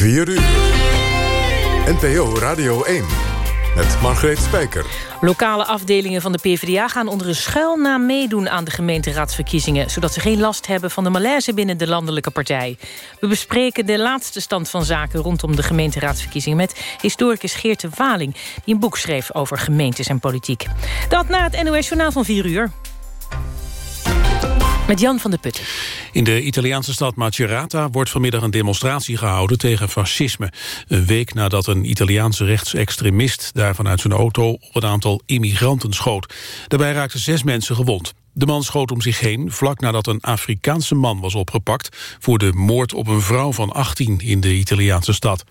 4 uur. NPO Radio 1. Met Margreet Spijker. Lokale afdelingen van de PvdA gaan onder een schuilnaam meedoen aan de gemeenteraadsverkiezingen, zodat ze geen last hebben van de malaise binnen de landelijke partij. We bespreken de laatste stand van zaken rondom de gemeenteraadsverkiezingen met historicus Geert de Waling, die een boek schreef over gemeentes en politiek. Dat na het NOS Journaal van 4 uur. Met Jan van der Putten. In de Italiaanse stad Macerata wordt vanmiddag een demonstratie gehouden tegen fascisme. Een week nadat een Italiaanse rechtsextremist daar vanuit zijn auto op een aantal immigranten schoot. Daarbij raakten zes mensen gewond. De man schoot om zich heen vlak nadat een Afrikaanse man was opgepakt... voor de moord op een vrouw van 18 in de Italiaanse stad.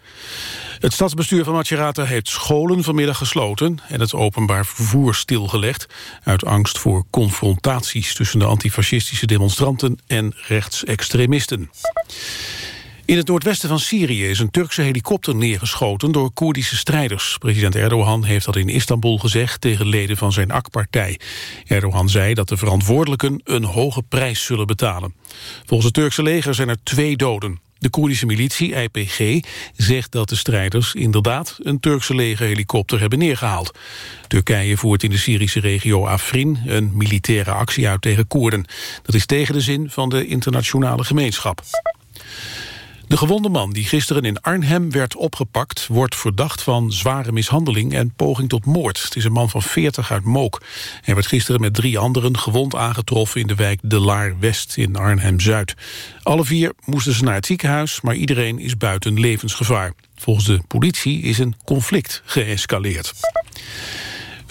Het stadsbestuur van Macerata heeft scholen vanmiddag gesloten... en het openbaar vervoer stilgelegd... uit angst voor confrontaties tussen de antifascistische demonstranten... en rechtsextremisten. In het noordwesten van Syrië is een Turkse helikopter neergeschoten door Koerdische strijders. President Erdogan heeft dat in Istanbul gezegd tegen leden van zijn AK-partij. Erdogan zei dat de verantwoordelijken een hoge prijs zullen betalen. Volgens het Turkse leger zijn er twee doden. De Koerdische militie, IPG, zegt dat de strijders inderdaad een Turkse legerhelikopter hebben neergehaald. Turkije voert in de Syrische regio Afrin een militaire actie uit tegen Koerden. Dat is tegen de zin van de internationale gemeenschap. De gewonde man die gisteren in Arnhem werd opgepakt... wordt verdacht van zware mishandeling en poging tot moord. Het is een man van 40 uit Mook. Hij werd gisteren met drie anderen gewond aangetroffen... in de wijk De Laar West in Arnhem-Zuid. Alle vier moesten ze naar het ziekenhuis... maar iedereen is buiten levensgevaar. Volgens de politie is een conflict geëscaleerd.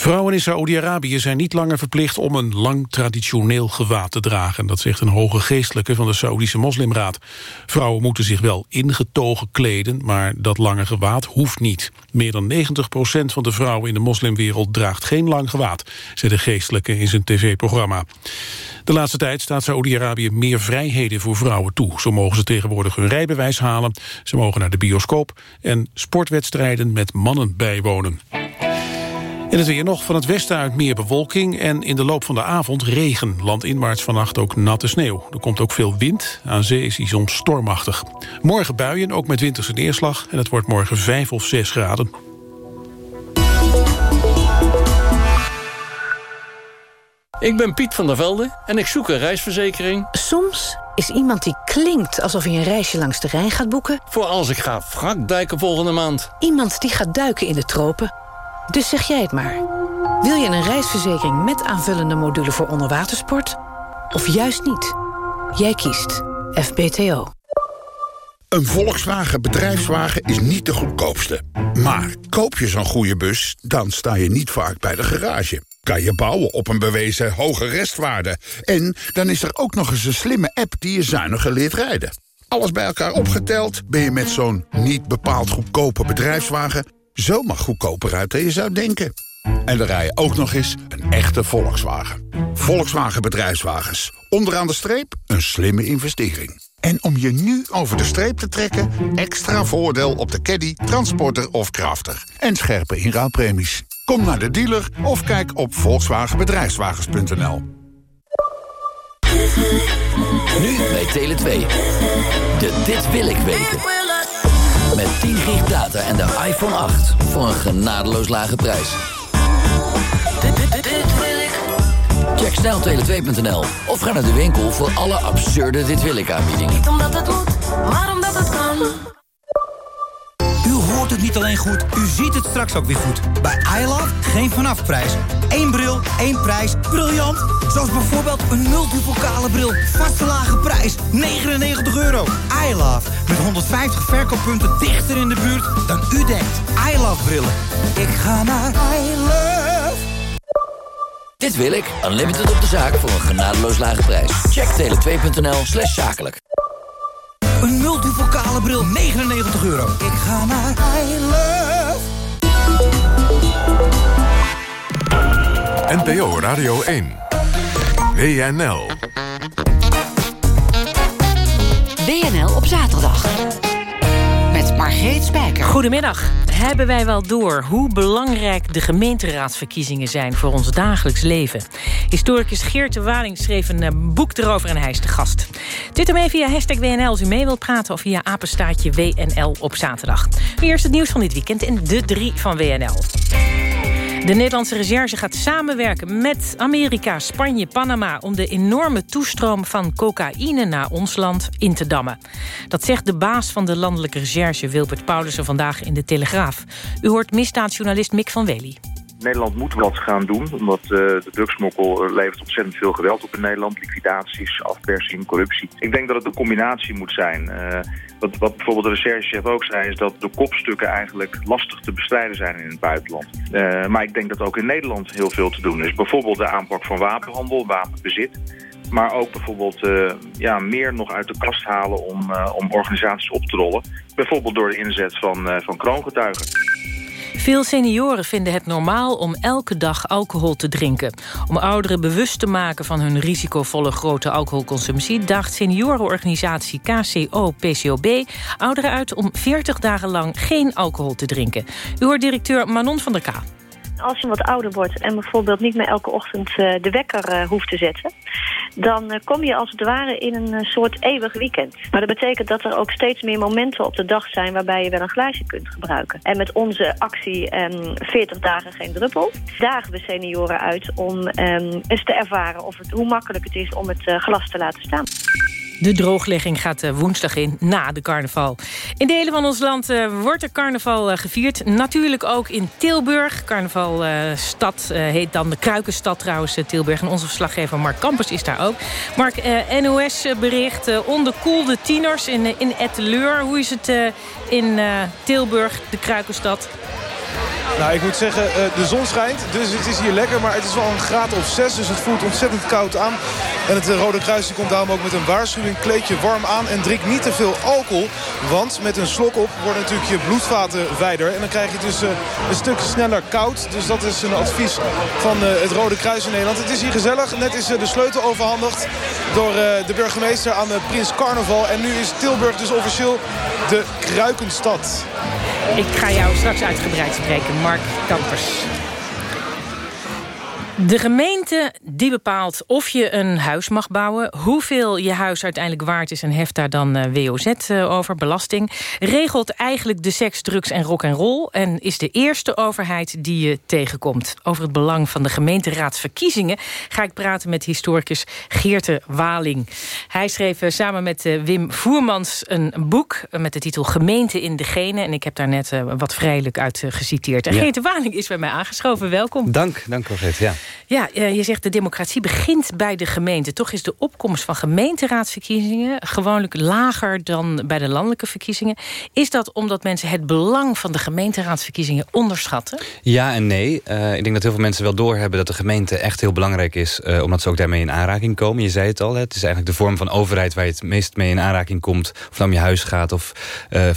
Vrouwen in Saoedi-Arabië zijn niet langer verplicht om een lang traditioneel gewaad te dragen. Dat zegt een hoge geestelijke van de Saoedische Moslimraad. Vrouwen moeten zich wel ingetogen kleden, maar dat lange gewaad hoeft niet. Meer dan 90% van de vrouwen in de moslimwereld draagt geen lang gewaad, zei de geestelijke in zijn tv-programma. De laatste tijd staat Saoedi-Arabië meer vrijheden voor vrouwen toe. Zo mogen ze tegenwoordig hun rijbewijs halen, ze mogen naar de bioscoop en sportwedstrijden met mannen bijwonen. En het weer nog van het westen uit meer bewolking... en in de loop van de avond regen. Landinwaarts vannacht ook natte sneeuw. Er komt ook veel wind. Aan zee is die soms stormachtig. Morgen buien, ook met winterse neerslag. En het wordt morgen 5 of 6 graden. Ik ben Piet van der Velde en ik zoek een reisverzekering. Soms is iemand die klinkt alsof hij een reisje langs de Rijn gaat boeken. Voor als ik ga wrakduiken volgende maand. Iemand die gaat duiken in de tropen. Dus zeg jij het maar. Wil je een reisverzekering met aanvullende module voor onderwatersport? Of juist niet? Jij kiest FBTO. Een Volkswagen bedrijfswagen is niet de goedkoopste. Maar koop je zo'n goede bus, dan sta je niet vaak bij de garage. Kan je bouwen op een bewezen hoge restwaarde. En dan is er ook nog eens een slimme app die je zuiniger leert rijden. Alles bij elkaar opgeteld ben je met zo'n niet bepaald goedkope bedrijfswagen zomaar goedkoper uit dan je zou denken. En dan rij je ook nog eens een echte Volkswagen. Volkswagen Bedrijfswagens. Onderaan de streep een slimme investering. En om je nu over de streep te trekken... extra voordeel op de caddy, transporter of crafter. En scherpe inruilpremies. Kom naar de dealer of kijk op volkswagenbedrijfswagens.nl. Nu bij Tele2. De Dit Wil Ik Weten. Met 10 gig data en de iPhone 8 voor een genadeloos lage prijs. Check snel tele2.nl of ga naar de winkel voor alle absurde Dit Wil Ik aanbiedingen. Niet omdat het moet, maar omdat het kan. U hoort het niet alleen goed, u ziet het straks ook weer goed. Bij iLove geen vanafprijs. Eén bril, één prijs. Briljant! Zoals bijvoorbeeld een multipokale bril. Vaste lage prijs, 99 euro. iLove, met 150 verkooppunten dichter in de buurt dan u denkt. iLove brillen. Ik ga naar iLove. Dit wil ik. Unlimited op de zaak voor een genadeloos lage prijs. Check tele2.nl slash zakelijk. Een multipokale bril, 99 euro. Ik ga naar iLove. NPO Radio 1. WNL. WNL op zaterdag. Margreet Spijker. Goedemiddag. Hebben wij wel door hoe belangrijk de gemeenteraadsverkiezingen zijn... voor ons dagelijks leven? Historicus Geert de Waling schreef een eh, boek erover en hij is de gast. Twitter mee via hashtag WNL als u mee wilt praten... of via apenstaatje WNL op zaterdag. Nu eerst het nieuws van dit weekend in de drie van WNL. De Nederlandse recherche gaat samenwerken met Amerika, Spanje, Panama... om de enorme toestroom van cocaïne naar ons land in te dammen. Dat zegt de baas van de landelijke recherche, Wilbert Paulussen... vandaag in de Telegraaf. U hoort misdaadjournalist Mick van Wely. Nederland moet wat gaan doen, omdat uh, de drugsmokkel levert ontzettend veel geweld op in Nederland. Liquidaties, afpersing, corruptie. Ik denk dat het een combinatie moet zijn. Uh, wat, wat bijvoorbeeld de recherchechef ook zei, is dat de kopstukken eigenlijk lastig te bestrijden zijn in het buitenland. Maar ik denk dat ook in Nederland heel veel te doen is. Bijvoorbeeld de aanpak van wapenhandel, wapenbezit. Maar ook bijvoorbeeld ja, meer nog uit de kast halen om, om organisaties op te rollen. Bijvoorbeeld door de inzet van, van kroongetuigen. Veel senioren vinden het normaal om elke dag alcohol te drinken. Om ouderen bewust te maken van hun risicovolle grote alcoholconsumptie... daagt seniorenorganisatie KCO-PCOB ouderen uit om 40 dagen lang geen alcohol te drinken. U hoort directeur Manon van der K als je wat ouder wordt en bijvoorbeeld niet meer elke ochtend de wekker hoeft te zetten... dan kom je als het ware in een soort eeuwig weekend. Maar dat betekent dat er ook steeds meer momenten op de dag zijn... waarbij je wel een glaasje kunt gebruiken. En met onze actie 40 dagen geen druppel... dagen we senioren uit om eens te ervaren of het, hoe makkelijk het is om het glas te laten staan. De drooglegging gaat woensdag in, na de carnaval. In delen van ons land uh, wordt er carnaval uh, gevierd. Natuurlijk ook in Tilburg. Carnavalstad heet dan de Kruikenstad trouwens, Tilburg. En onze verslaggever Mark Campus is daar ook. Mark, NOS bericht onderkoelde tieners in, in Etteleur. Hoe is het in Tilburg, de Kruikenstad? Nou, ik moet zeggen, de zon schijnt, dus het is hier lekker. Maar het is wel een graad of 6, dus het voelt ontzettend koud aan. En het Rode Kruis komt daarom ook met een waarschuwing. Kleed je warm aan en drink niet te veel alcohol. Want met een slok op worden natuurlijk je bloedvaten wijder. En dan krijg je dus uh, een stuk sneller koud. Dus dat is een advies van het Rode Kruis in Nederland. Het is hier gezellig. Net is de sleutel overhandigd door de burgemeester aan Prins Carnaval. En nu is Tilburg dus officieel de Kruikenstad. Ik ga jou straks uitgebreid spreken, Mark Kampers. De gemeente die bepaalt of je een huis mag bouwen... hoeveel je huis uiteindelijk waard is en heft daar dan uh, WOZ uh, over, belasting... regelt eigenlijk de seks, drugs en rock en roll... en is de eerste overheid die je tegenkomt. Over het belang van de gemeenteraadsverkiezingen... ga ik praten met historicus Geerte Waling. Hij schreef uh, samen met Wim Voermans een boek... met de titel Gemeente in de Genen. En ik heb daar net wat vrijelijk uit geciteerd. En ja. Geerte Waling is bij mij aangeschoven. Welkom. Dank, dank Geert, ja. Ja, je zegt de democratie begint bij de gemeente. Toch is de opkomst van gemeenteraadsverkiezingen... gewoonlijk lager dan bij de landelijke verkiezingen. Is dat omdat mensen het belang van de gemeenteraadsverkiezingen onderschatten? Ja en nee. Uh, ik denk dat heel veel mensen wel doorhebben dat de gemeente echt heel belangrijk is... Uh, omdat ze ook daarmee in aanraking komen. Je zei het al, het is eigenlijk de vorm van overheid... waar je het meest mee in aanraking komt. Of het om je huis gaat of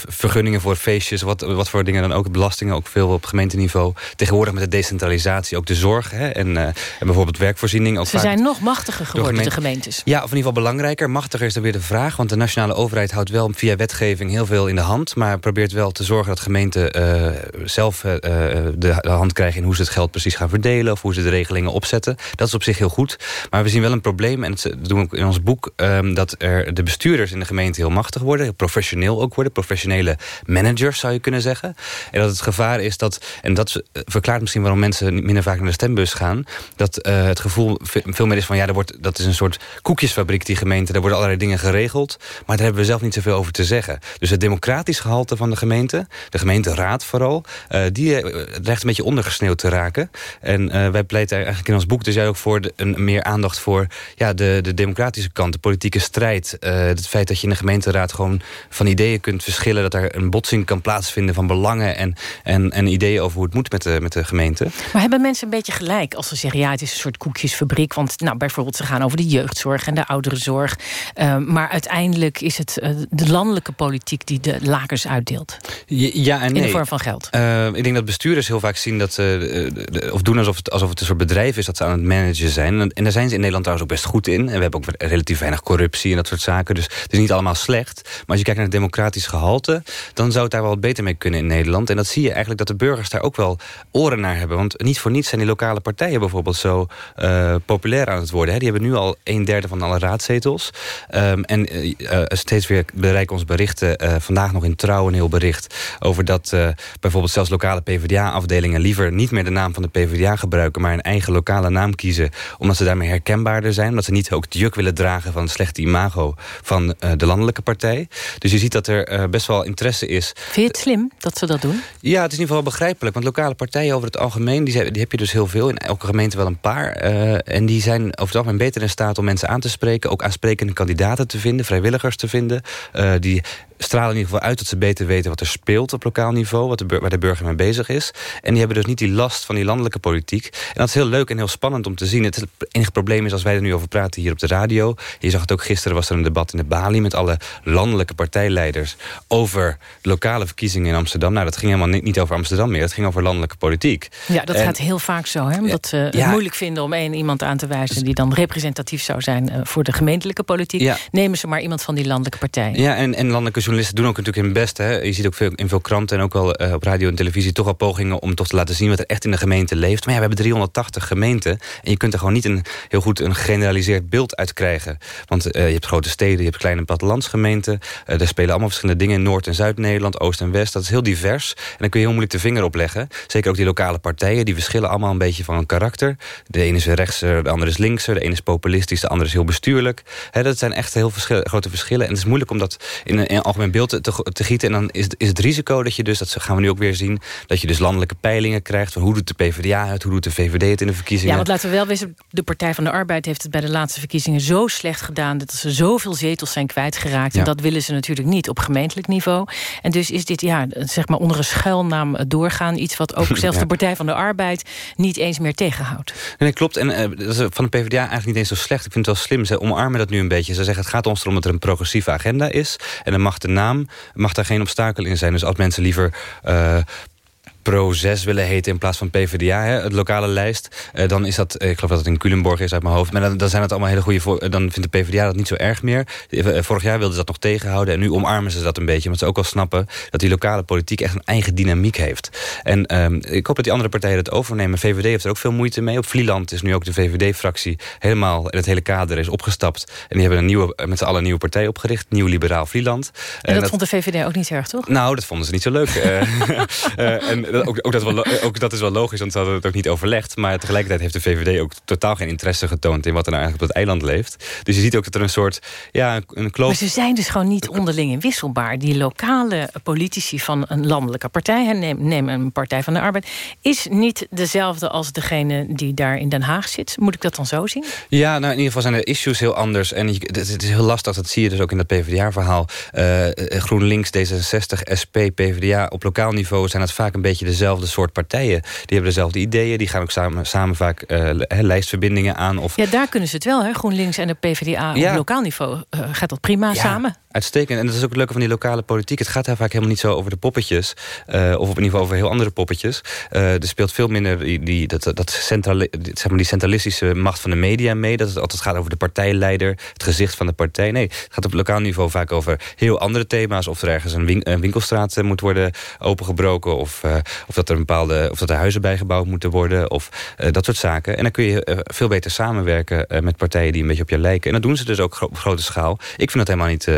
vergunningen voor feestjes... Wat, wat voor dingen dan ook. Belastingen ook veel op gemeenteniveau. Tegenwoordig met de decentralisatie ook de zorg... Hè, en en bijvoorbeeld werkvoorziening. Ook Ze zijn nog machtiger geworden, de gemeentes. Ja, of in ieder geval belangrijker. Machtiger is dan weer de vraag. Want de nationale overheid houdt wel via wetgeving heel veel in de hand. Maar probeert wel te zorgen dat gemeenten uh, zelf uh, de, de, hand krijgen... in hoe ze het geld precies gaan verdelen. Of hoe ze de regelingen opzetten. Dat is op zich heel goed. Maar we zien wel een probleem. En dat doen we ook in ons boek. Um, dat er de bestuurders in de gemeente heel machtig worden. Heel professioneel ook worden. Professionele managers zou je kunnen zeggen. En dat het gevaar is dat... En dat verklaart misschien waarom mensen minder vaak naar de stembus gaan dat uh, het gevoel veel meer is van... ja, er wordt, dat is een soort koekjesfabriek, die gemeente. Daar worden allerlei dingen geregeld. Maar daar hebben we zelf niet zoveel over te zeggen. Dus het democratisch gehalte van de gemeente... de gemeenteraad vooral... Uh, die dreigt een beetje ondergesneeuwd te raken. En wij pleiten eigenlijk in ons boek dus ook voor... Een, meer aandacht voor ja, de, de democratische kant, de politieke strijd. het feit dat je in de gemeenteraad gewoon van ideeën kunt verschillen... dat er een botsing kan plaatsvinden van belangen... en, en, en ideeën over hoe het moet met de, met de gemeente. Maar hebben mensen een beetje gelijk als ze zeggen... ja, het is een soort koekjesfabriek. Want nou, bijvoorbeeld ze gaan over de jeugdzorg en de ouderenzorg. Uh, maar uiteindelijk is het uh, de landelijke politiek die de lakens uitdeelt. Ja, en nee. In de vorm van geld. Uh, ik denk dat bestuurders heel vaak zien dat ze... of doen alsof het, alsof het een soort bedrijf is dat ze aan het managen zijn. En daar zijn ze in Nederland trouwens ook best goed in. En we hebben ook relatief weinig corruptie en dat soort zaken. Dus het is niet allemaal slecht. Maar als je kijkt naar het democratisch gehalte... dan zou het daar wel wat beter mee kunnen in Nederland. En dat zie je eigenlijk dat de burgers daar ook wel oren naar hebben. Want niet voor niets zijn die lokale partijen bijvoorbeeld zo uh, populair aan het worden. Hè. Die hebben nu al een derde van alle raadzetels. Um, en uh, steeds weer bereiken ons berichten... Vandaag nog in Trouw een heel bericht... over dat bijvoorbeeld zelfs lokale PvdA-afdelingen... liever niet meer de naam van de PvdA gebruiken... maar een eigen lokale naam kiezen... omdat ze daarmee herkenbaarder zijn. Omdat ze niet ook het juk willen dragen van het slechte imago... van de landelijke partij. Dus je ziet dat er best wel interesse is. Vind je het slim dat ze dat doen? Ja, het is in ieder geval begrijpelijk. Want lokale partijen over het algemeen... die, die heb je dus heel veel. In elke gemeente wel een paar. Uh, en die zijn over het algemeen beter in staat om mensen aan te spreken. Ook aansprekende kandidaten te vinden. Vrijwilligers te vinden. Uh, die stralen in ieder geval uit dat ze beter weten wat er speelt op lokaal niveau. Wat de, waar de burger mee bezig is. En die hebben dus niet die last van die landelijke politiek. En dat is heel leuk en heel spannend om te zien. Het enige probleem is als wij er nu over praten hier op de radio. Je zag het ook gisteren was er een debat in de Bali... met alle landelijke partijleiders over lokale verkiezingen in Amsterdam. Nou, dat ging helemaal niet, niet over Amsterdam meer. Het ging over landelijke politiek. Ja, dat en, gaat heel vaak zo. Hè? Omdat ze het moeilijk vinden om één iemand aan te wijzen... die dan representatief zou zijn voor de gemeentelijke politiek. Ja. Nemen ze maar iemand van die landelijke partij. Ja, en, en landelijke journalisten doen ook natuurlijk hun best. Hè. Je ziet ook veel, in veel kranten en ook wel uh, op radio en televisie... toch wel pogingen om toch te laten zien wat er echt in de gemeente leeft. Maar ja, we hebben 380 gemeenten. En je kunt er gewoon niet een, heel goed een generaliseerd beeld uit krijgen. Want uh, je hebt grote steden, je hebt kleine plattelandsgemeenten. Uh, daar spelen allemaal verschillende dingen in Noord- en Zuid-Nederland, Oost en West. Dat is heel divers. En dan kun je heel moeilijk de vinger op leggen. Zeker ook die lokale partijen, die verschillen allemaal een beetje van een karakter. De ene is rechtser, de andere is linkser. De ene is populistisch, de andere is heel bestuurlijk. Dat zijn echt heel grote verschillen. En het is moeilijk om dat in een, in algemeen beeld te, te gieten. En dan is, is het risico dat je dus, dat gaan we nu ook weer zien... dat je dus landelijke peilingen krijgt. Van hoe doet de PvdA het, hoe doet de VVD het in de verkiezingen. Ja, want laten we wel weten, de Partij van de Arbeid... heeft het bij de laatste verkiezingen zo slecht gedaan... dat ze zoveel zetels zijn kwijtgeraakt. Ja. En dat willen ze natuurlijk niet op gemeentelijk niveau. En dus is dit, ja, zeg maar onder een schuilnaam doorgaan... iets wat ook zelfs ja. de Partij van de Arbeid niet eens meer tegenhoudt. Nee, klopt. En uh, dat is van de PvdA eigenlijk niet eens zo slecht. Ik vind het wel slim. Ze omarmen dat nu een beetje. Ze zeggen, het gaat ons erom dat er een progressieve agenda is. En dan mag de naam mag daar geen obstakel in zijn. Dus als mensen liever uh, Pro6 willen heten in plaats van PvdA, hè, het lokale lijst... Uh, dan is dat, ik geloof dat het in Culemborg is uit mijn hoofd... maar dan, dan zijn het allemaal hele goede... dan vindt de PvdA dat niet zo erg meer. Vorig jaar wilden ze dat nog tegenhouden... en nu omarmen ze dat een beetje, omdat ze ook al snappen... dat die lokale politiek echt een eigen dynamiek heeft. En um, ik hoop dat die andere partijen het overnemen. VVD heeft er ook veel moeite mee. Op Vlieland is nu ook de VVD-fractie helemaal... in het hele kader is opgestapt. En die hebben een nieuwe, met z'n allen een nieuwe partij opgericht. Nieuw Liberaal Vlieland. En, en dat, dat, vond de VVD ook niet erg, toch? Nou, dat vonden ze niet zo leuk. uh, en ook, ook, dat wel, ook, dat is wel logisch, want ze hadden het ook niet overlegd. Maar tegelijkertijd heeft de VVD ook totaal geen interesse getoond... in wat er nou eigenlijk op het eiland leeft. Dus je ziet ook dat er een soort ja, een kloof... Maar ze zijn dus gewoon niet onderling inwisselbaar. Die lokale politici van een landelijke partij... neem, neem een Partij van de Arbeid... is niet dezelfde als degene die daar in Den Haag zit. Moet ik dat dan zo zien? Ja, nou in ieder geval zijn de issues heel anders. En het is heel lastig, dat zie je dus ook in dat PvdA-verhaal. Uh, GroenLinks, D66, SP, PvdA... op lokaal niveau zijn het vaak een beetje dezelfde soort partijen. Die hebben dezelfde ideeën, die gaan ook samen, samen vaak uh, lijstverbindingen aan. Of... Ja, daar kunnen ze het wel, hè? GroenLinks en de PvdA ja. op lokaal niveau uh, gaat dat prima ja. samen. Uitstekend. En dat is ook het leuke van die lokale politiek. Het gaat daar vaak helemaal niet zo over de poppetjes. Uh, of op een niveau over heel andere poppetjes. Uh, er speelt veel minder die, die, dat, dat centrali zeg maar die centralistische macht van de media mee. Dat het altijd gaat over de partijleider, het gezicht van de partij. Nee, het gaat op lokaal niveau vaak over heel andere thema's. Of er ergens een, win een winkelstraat moet worden opengebroken. Of, of dat er bepaalde of dat er huizen bijgebouwd moeten worden. Of dat soort zaken. En dan kun je veel beter samenwerken met partijen die een beetje op je lijken. En dat doen ze dus ook op grote schaal. Ik vind dat helemaal niet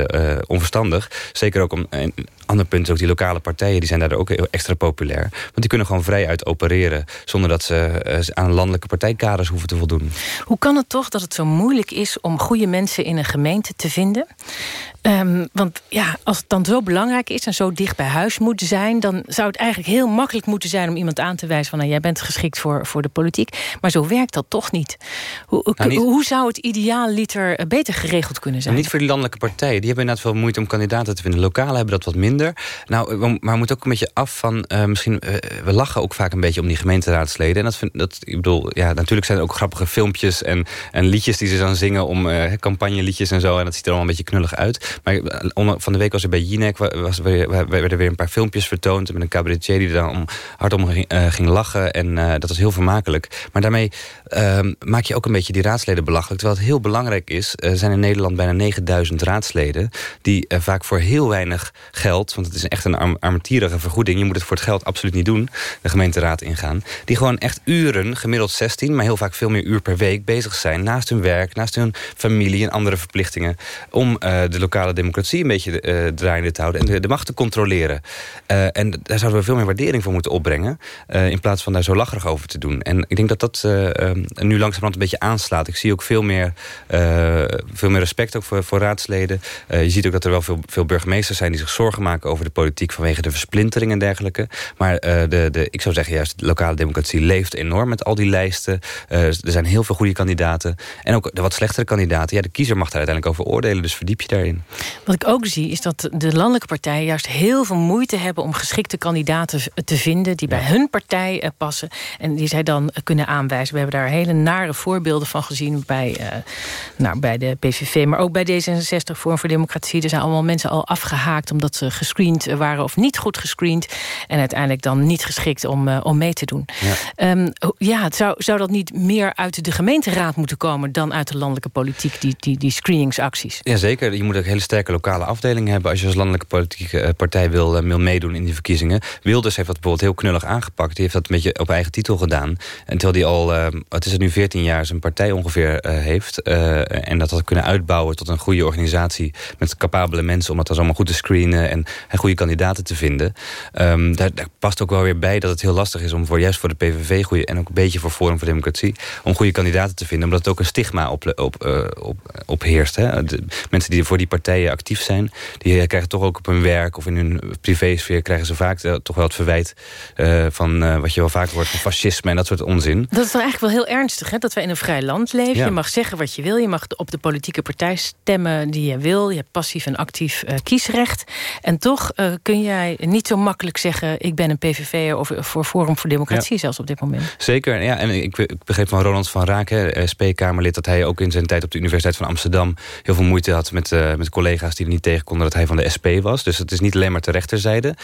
onverstandig. Zeker ook om een ander punt ook die lokale partijen, die zijn daar ook extra populair. Want die kunnen gewoon vrij uit opereren zonder dat ze aan landelijke partijkaders hoeven te voldoen. Hoe kan het toch dat het zo moeilijk is om goede mensen in een gemeente te vinden? Um, want ja, als het dan zo belangrijk is en zo dicht bij huis moet zijn... dan zou het eigenlijk heel makkelijk moeten zijn om iemand aan te wijzen... van nou, jij bent geschikt voor, voor de politiek. Maar zo werkt dat toch niet. Hoe, nou, niet... hoe zou het ideaal liter beter geregeld kunnen zijn? Nou, niet voor die landelijke partijen. Die hebben inderdaad veel moeite om kandidaten te vinden. Lokalen hebben dat wat minder. Nou, maar we moeten ook een beetje af van... Uh, misschien, uh, we lachen ook vaak een beetje om die gemeenteraadsleden. En dat vind, dat, ik bedoel, ja, natuurlijk zijn er ook grappige filmpjes... en, en liedjes die ze dan zingen om uh, campagneliedjes en zo. En dat ziet er allemaal een beetje knullig uit. Maar van de week was er bij Jinek... Was, werden weer een paar filmpjes vertoond... met een cabaretier die er dan om, hardom ging, ging lachen. En dat was heel vermakelijk. Maar daarmee ehm, maak je ook een beetje die raadsleden belachelijk. Terwijl het heel belangrijk is... zijn in Nederland bijna 9000 raadsleden... die vaak voor heel weinig geld... want het is echt een arm, vergoeding... je moet het voor het geld absoluut niet doen, de gemeenteraad ingaan... die gewoon echt uren, gemiddeld 16... maar heel vaak veel meer uur per week bezig zijn... naast hun werk, naast hun familie en andere verplichtingen... om de lokale democratie een beetje draaiende te houden... en de, macht te controleren. En daar zouden we veel meer waardering voor moeten opbrengen... in plaats van daar zo lacherig over te doen. En ik denk dat dat nu langzamerhand een beetje aanslaat. Ik zie ook veel meer, veel meer respect ook voor, voor raadsleden. je ziet ook dat er wel veel, veel burgemeesters zijn... die zich zorgen maken over de politiek vanwege de versplintering en dergelijke. Maar de, de, ik zou zeggen juist, de lokale democratie leeft enorm met al die lijsten. Er zijn heel veel goede kandidaten. En ook de wat slechtere kandidaten. Ja, de kiezer mag daar uiteindelijk over oordelen, dus verdiep je daarin. Wat ik ook zie, is dat de landelijke partijen juist heel veel moeite hebben... om geschikte kandidaten te vinden die bij hun partij uh, passen. En die zij dan kunnen aanwijzen. We hebben daar hele nare voorbeelden van gezien bij, nou, bij de PVV... maar ook bij D66, Vorm voor Democratie. Er zijn allemaal mensen al afgehaakt omdat ze gescreend waren of niet goed gescreend. En uiteindelijk dan niet geschikt om, uh, om mee te doen. Ja, um, ja zou, zou dat niet meer uit de gemeenteraad moeten komen... dan uit de landelijke politiek, die, die, die screeningsacties? Jazeker, je moet ook hele sterke lokale afdelingen hebben... als je als landelijke politieke eh, partij wil, uh, wil meedoen in die verkiezingen. Wilders heeft dat bijvoorbeeld heel knullig aangepakt. Die heeft dat een beetje op eigen titel gedaan. En terwijl die al, uh, het is het nu 14 jaar, zijn partij ongeveer heeft... en dat had kunnen uitbouwen tot een goede organisatie... met capabele mensen om dat dan allemaal goed te screenen... en, goede kandidaten te vinden. Um, daar, past ook wel weer bij dat het heel lastig is... om voor juist voor de PVV goede, en ook een beetje voor Forum voor Democratie... om goede kandidaten te vinden, omdat het ook een stigma op, op, uh, op, mensen die voor die partijen actief zijn... die krijgen toch ook op hun werk of in hun privésfeer... krijgen ze vaak toch wel het verwijt uh, van wat je wel vaak hoort... van fascisme en dat soort onzin. Dat is toch eigenlijk wel heel ernstig, hè? dat wij in een vrij land leven. Ja. Je mag zeggen wat je wil, je mag op de politieke partij stemmen die je wil. Je hebt passief en actief kiesrecht. En toch kun jij niet zo makkelijk zeggen... ik ben een PVV of voor Forum voor Democratie ja. zelfs op dit moment. Zeker, ja, en ik, ik begreep van Roland van Raken, eh, SP-Kamerlid... dat hij ook in zijn tijd op de Universiteit van Amsterdam... heel veel moeite had met, met collega's die er niet tegen konden... dat hij van de SP was. Dus het is niet alleen maar de rechterzijde,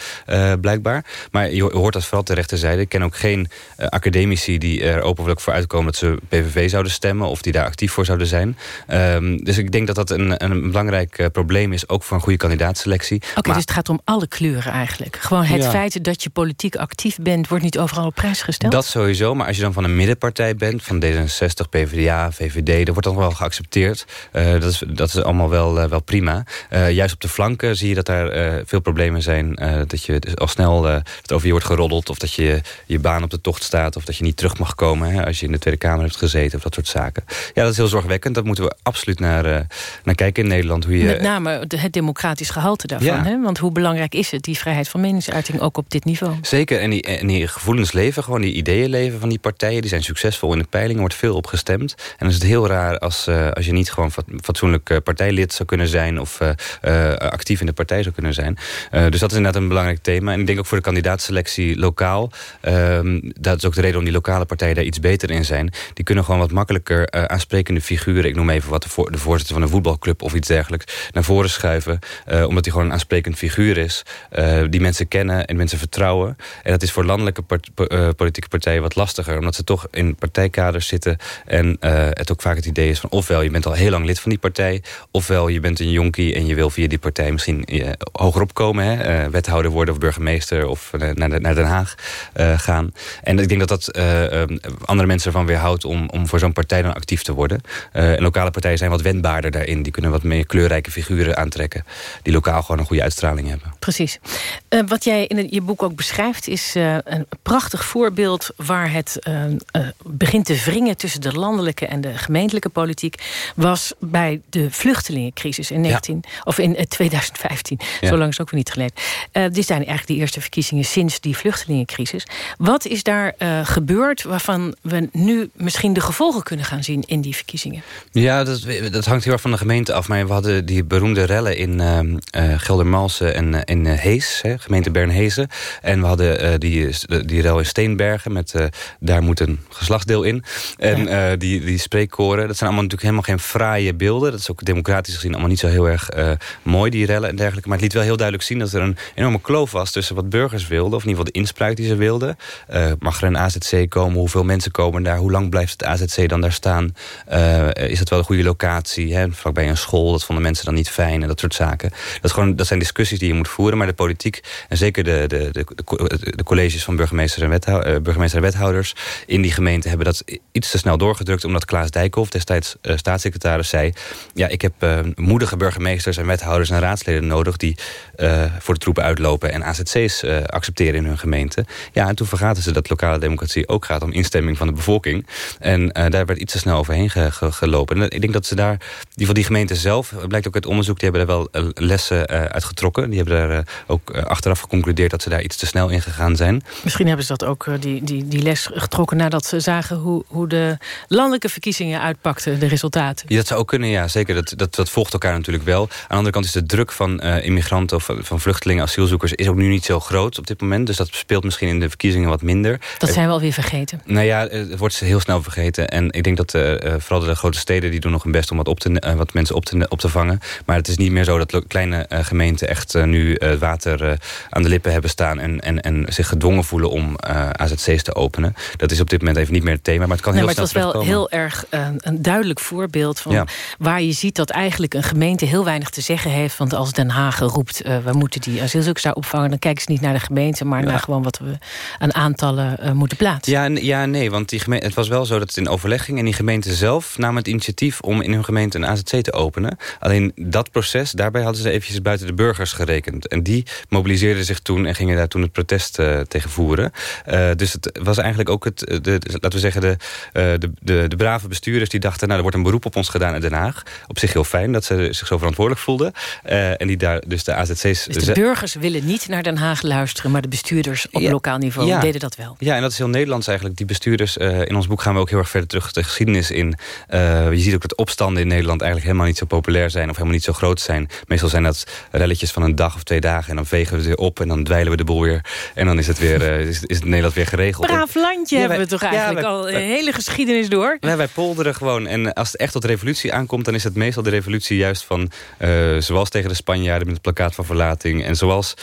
blijkbaar. Maar je hoort dat vooral de rechterzijde. Ik ken ook geen uh, academici die er openlijk voor uitkomen... dat ze PVV zouden stemmen of die daar actief voor zouden zijn. Um, dus ik denk dat dat een, een belangrijk probleem is... ook voor een goede kandidaatselectie. Oké, okay, dus het gaat om alle kleuren eigenlijk. Gewoon het ja. feit dat je politiek actief bent... wordt niet overal op prijs gesteld? Dat sowieso, maar als je dan van een middenpartij bent... van D66, PvdA, VVD, dat wordt dan wel geaccepteerd. Uh, dat, is, dat is allemaal wel, uh, wel prima. Uh, juist op de flanken zie je dat daar veel problemen zijn. dat je al snel het over je wordt geroddeld... of dat je je baan op de tocht staat... of dat je niet terug mag komen hè, als je in de Tweede Kamer hebt gezeten... of dat soort zaken. Ja, dat is heel zorgwekkend. Dat moeten we absoluut naar, naar kijken in Nederland. Hoe je... Met name het democratisch gehalte daarvan. Ja. Hè? Want hoe belangrijk is het, die vrijheid van meningsuiting... ook op dit niveau? Zeker, en die, en die gevoelens leven, gewoon die ideeën leven van die partijen... die zijn succesvol in de peilingen, wordt veel op gestemd. En dan is het heel raar als, uh, als je niet gewoon fatsoenlijk uh, partijlid zou kunnen zijn... of uh, actief in de partij zou kunnen zijn. dus dat is inderdaad een belangrijk thema. En ik denk ook voor de kandidaatselectie lokaal... Ehm, dat is ook de reden om die lokale partijen daar iets beter in zijn. Die kunnen gewoon wat makkelijker aansprekende figuren... ik noem even wat de, voor, de voorzitter van een voetbalclub of iets dergelijks... naar voren schuiven, omdat hij gewoon een aansprekend figuur is... die mensen kennen en mensen vertrouwen. En dat is voor landelijke uh, politieke partijen wat lastiger. Omdat ze toch in partijkaders zitten. En uh, het ook vaak het idee is van ofwel je bent al heel lang lid van die partij. Ofwel je bent een jonkie en je wil via die partij misschien uh, hogerop komen. Hè, uh, wethouder worden of burgemeester of naar, de, naar Den Haag gaan. En ik denk dat dat um, andere mensen ervan weerhoudt om, om voor zo'n partij dan actief te worden. en lokale partijen zijn wat wendbaarder daarin. Die kunnen wat meer kleurrijke figuren aantrekken. Die lokaal gewoon een goede uitstraling hebben. Precies. wat jij in je boek ook beschrijft is uh, een prachtig voorbeeld... waar het uh, uh, begint te wringen tussen de landelijke en de gemeentelijke politiek... was bij de vluchtelingencrisis in, 19, ja. of in 2015. Ja. Zo lang is het ook weer niet geleden. dit zijn eigenlijk de eerste verkiezingen sinds die vluchtelingencrisis. Wat is daar gebeurd waarvan we nu misschien de gevolgen kunnen gaan zien... in die verkiezingen? Ja, dat, dat hangt heel erg van de gemeente af. Maar we hadden die beroemde rellen in uh, Geldermalsen en in Hees, hè, gemeente Bernhezen. En we hadden die, die rel in Steenbergen, met, daar moet een geslachtsdeel in. En die, die spreekkoren, dat zijn allemaal natuurlijk helemaal geen fraaie beelden. Dat is ook democratisch gezien allemaal niet zo heel erg mooi, die rellen en dergelijke. Maar het liet wel heel duidelijk zien dat er een enorme kloof was... tussen wat burgers wilden, of in ieder geval de inspraak die ze wilden. mag er een AZC komen? Hoeveel mensen komen daar? Hoe lang blijft het AZC dan daar staan? is het wel een goede locatie? Hè? Vlakbij een school, dat vonden mensen dan niet fijn en dat soort zaken. Dat, is gewoon, dat zijn discussies die je moet voeren, maar de politiek... en zeker de, de, de, de colleges van burgemeesters en, wethou, uh, burgemeester en wethouders... in die gemeente hebben dat iets te snel doorgedrukt... omdat Klaas Dijkhoff, destijds staatssecretaris, zei... ja, ik heb moedige burgemeesters en wethouders en raadsleden nodig... die voor de troepen uitlopen en AZC's accepteren in hun gemeente. Ja, en toen vergaten ze dat lokale democratie ook gaat om instemming van de bevolking. En daar werd iets te snel overheen gelopen. En ik denk dat ze daar, die van die gemeente zelf, blijkt ook uit onderzoek, die hebben er wel eh, lessen uh, uit getrokken. Die hebben uh, ook achteraf geconcludeerd dat ze daar iets te snel in gegaan zijn. Misschien hebben ze dat ook, die, die, die les getrokken nadat ze zagen hoe, hoe de landelijke verkiezingen uitpakten, de resultaten. Ja, dat zou ook kunnen, ja, zeker. Dat, dat, dat volgt elkaar natuurlijk wel. Aan de andere kant is de druk van immigranten of van vluchtelingen, asielzoekers, is ook nu niet zo groot op dit moment. Dus dat speelt misschien in de verkiezingen wat minder. Dat zijn we alweer vergeten. Nou ja, het wordt heel snel vergeten. En ik denk dat vooral de grote steden, die doen nog hun best om wat, op te, wat mensen op te, op te vangen. Maar het is niet meer zo dat kleine uh, gemeenten echt nu water aan de lippen hebben staan... en, en, en zich gedwongen voelen om AZC's te openen. Dat is op dit moment even niet meer het thema, maar het kan heel maar snel het was wel heel erg een duidelijk voorbeeld... van ja. waar je ziet dat eigenlijk een gemeente heel weinig te zeggen heeft. Want als Den Haag roept, we moeten die asielzoekers daar opvangen... dan kijken ze niet naar de gemeente, maar ja. naar gewoon wat we aan aantallen moeten plaatsen. Ja, ja nee, want die gemeente, het was wel zo dat het in overleg ging... en die gemeente zelf nam het initiatief om in hun gemeente een AZC te openen. Alleen dat proces, daarbij hadden ze eventjes buiten de burgers gerekend. En die mobiliseerden zich toen en gingen daar toen het protest uh, tegen voeren. Uh, dus het was eigenlijk ook het, de, laten we zeggen, de, de, de, de, brave bestuurders die dachten, nou, er wordt een beroep op ons gedaan in Den Haag. Op zich heel fijn dat ze zich zo verantwoordelijk voelden. en die daar dus de AZC's... Dus de burgers willen niet naar Den Haag luisteren, maar de bestuurders op ja, lokaal niveau ja. deden dat wel. Ja, en dat is heel Nederlands eigenlijk. Die bestuurders, in ons boek gaan we ook heel erg verder terug de geschiedenis in. je ziet ook dat opstanden in Nederland eigenlijk helemaal niet zo populair zijn of helemaal niet zo groot zijn. Meestal zijn dat relletjes van een dag of twee dagen en dan vegen we het weer op en dan dweilen we de boel weer en dan is het weer uh, is, is het Nederland weer geregeld. Braaf landje ja, hebben wij, we toch eigenlijk wij, al een hele geschiedenis door. Ja, wij polderen gewoon en als het echt tot revolutie aankomt dan is het meestal de revolutie juist van zoals tegen de Spanjaarden met het plakkaat van verlating en zoals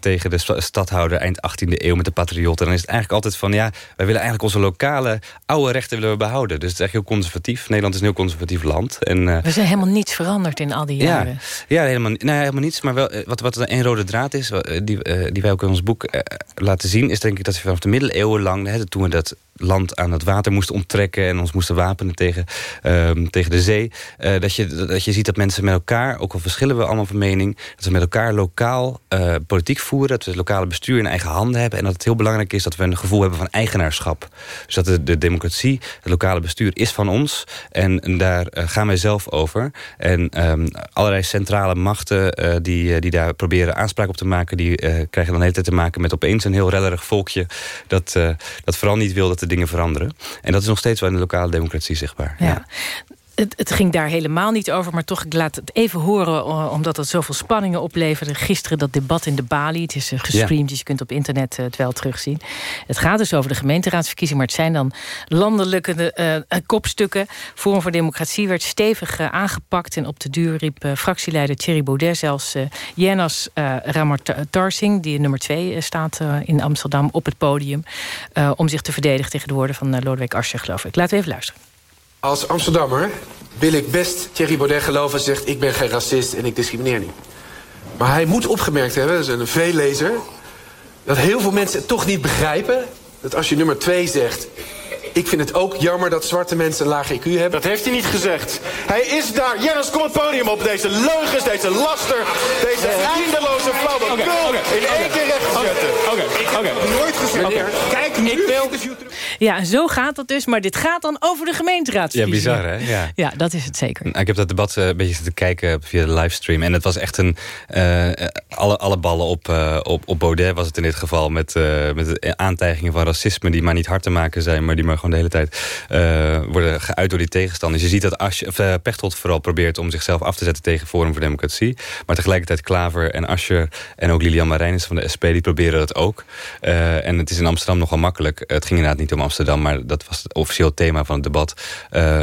tegen de stadhouder eind 18e eeuw met de patriotten. Dan is het eigenlijk altijd van ja, wij willen eigenlijk onze lokale oude rechten willen we behouden. Dus het is echt heel conservatief. Nederland is een heel conservatief land. En, we zijn helemaal niets veranderd in al die jaren. Ja, ja helemaal, nee, helemaal niets. Maar wel, wat, wat een rode draad is, die, die wij ook in ons boek laten zien... is denk ik dat we vanaf de middeleeuwen lang, hè, toen we dat land aan het water moesten onttrekken... en ons moesten wapenen tegen, um, tegen de zee. Uh, dat, je, dat je ziet dat mensen met elkaar, ook al verschillen we allemaal van mening... dat we met elkaar lokaal uh, politiek voeren... dat we het lokale bestuur in eigen handen hebben... en dat het heel belangrijk is dat we een gevoel hebben van eigenaarschap. Dus dat de, de democratie, het lokale bestuur is van ons... en, daar uh, gaan wij zelf over. En um, allerlei centrale machten die, die daar proberen aanspraak op te maken... die krijgen dan de hele tijd te maken met opeens een heel rellerig volkje... dat, dat vooral niet wil dat dingen veranderen. En dat is nog steeds wel in de lokale democratie zichtbaar. Ja. ja. Het, het, ging daar helemaal niet over, maar toch, ik laat het even horen... omdat het zoveel spanningen opleverde. Gisteren dat debat in de Bali. Het is gestreamd, ja. dus je kunt op internet het wel terugzien. Het gaat dus over de gemeenteraadsverkiezing... maar het zijn dan landelijke uh, kopstukken. Forum voor Democratie werd stevig uh, aangepakt... en op de duur riep uh, fractieleider Thierry Baudet zelfs... Jenas Ramar-Tarsing, die nummer twee staat in Amsterdam... op het podium, om zich te verdedigen tegen de woorden van Lodewijk Asscher, geloof ik. Laten we even luisteren. Als Amsterdammer wil ik best Thierry Baudet geloven... zegt, ik ben geen racist en ik discrimineer niet. Maar hij moet opgemerkt hebben, dat is een veellezer... dat heel veel mensen het toch niet begrijpen... dat als je nummer twee zegt... Ik vind het ook jammer dat zwarte mensen een laag IQ hebben. Dat heeft hij niet gezegd. Hij is daar. Jennis, kom het podium op. Deze leugens, deze laster, deze eindeloze flauwekul okay, in één keer recht zetten. Oké, oké. Nooit gezegd. Kijk, ik wil... Ja, zo gaat dat dus. Maar dit gaat dan over de gemeenteraadsverkiezingen. Ja, bizar hè? Ja, ja dat is het zeker. Ik heb dat debat uh, een beetje zitten kijken via de livestream. En het was echt een... Uh, alle, alle ballen op, uh, op, op Baudet was het in dit geval. Met, met aantijgingen van racisme die maar niet hard te maken zijn. Maar die maar de hele tijd... worden geuit door die tegenstanders. Je ziet dat Asje, of, Pechtold vooral probeert om zichzelf af te zetten tegen Forum voor Democratie. Maar tegelijkertijd Klaver en Ascher en ook Lilian Marijnis van de SP... die proberen dat ook. en het is in Amsterdam nogal makkelijk. Het ging inderdaad niet om Amsterdam, maar dat was het officieel thema van het debat.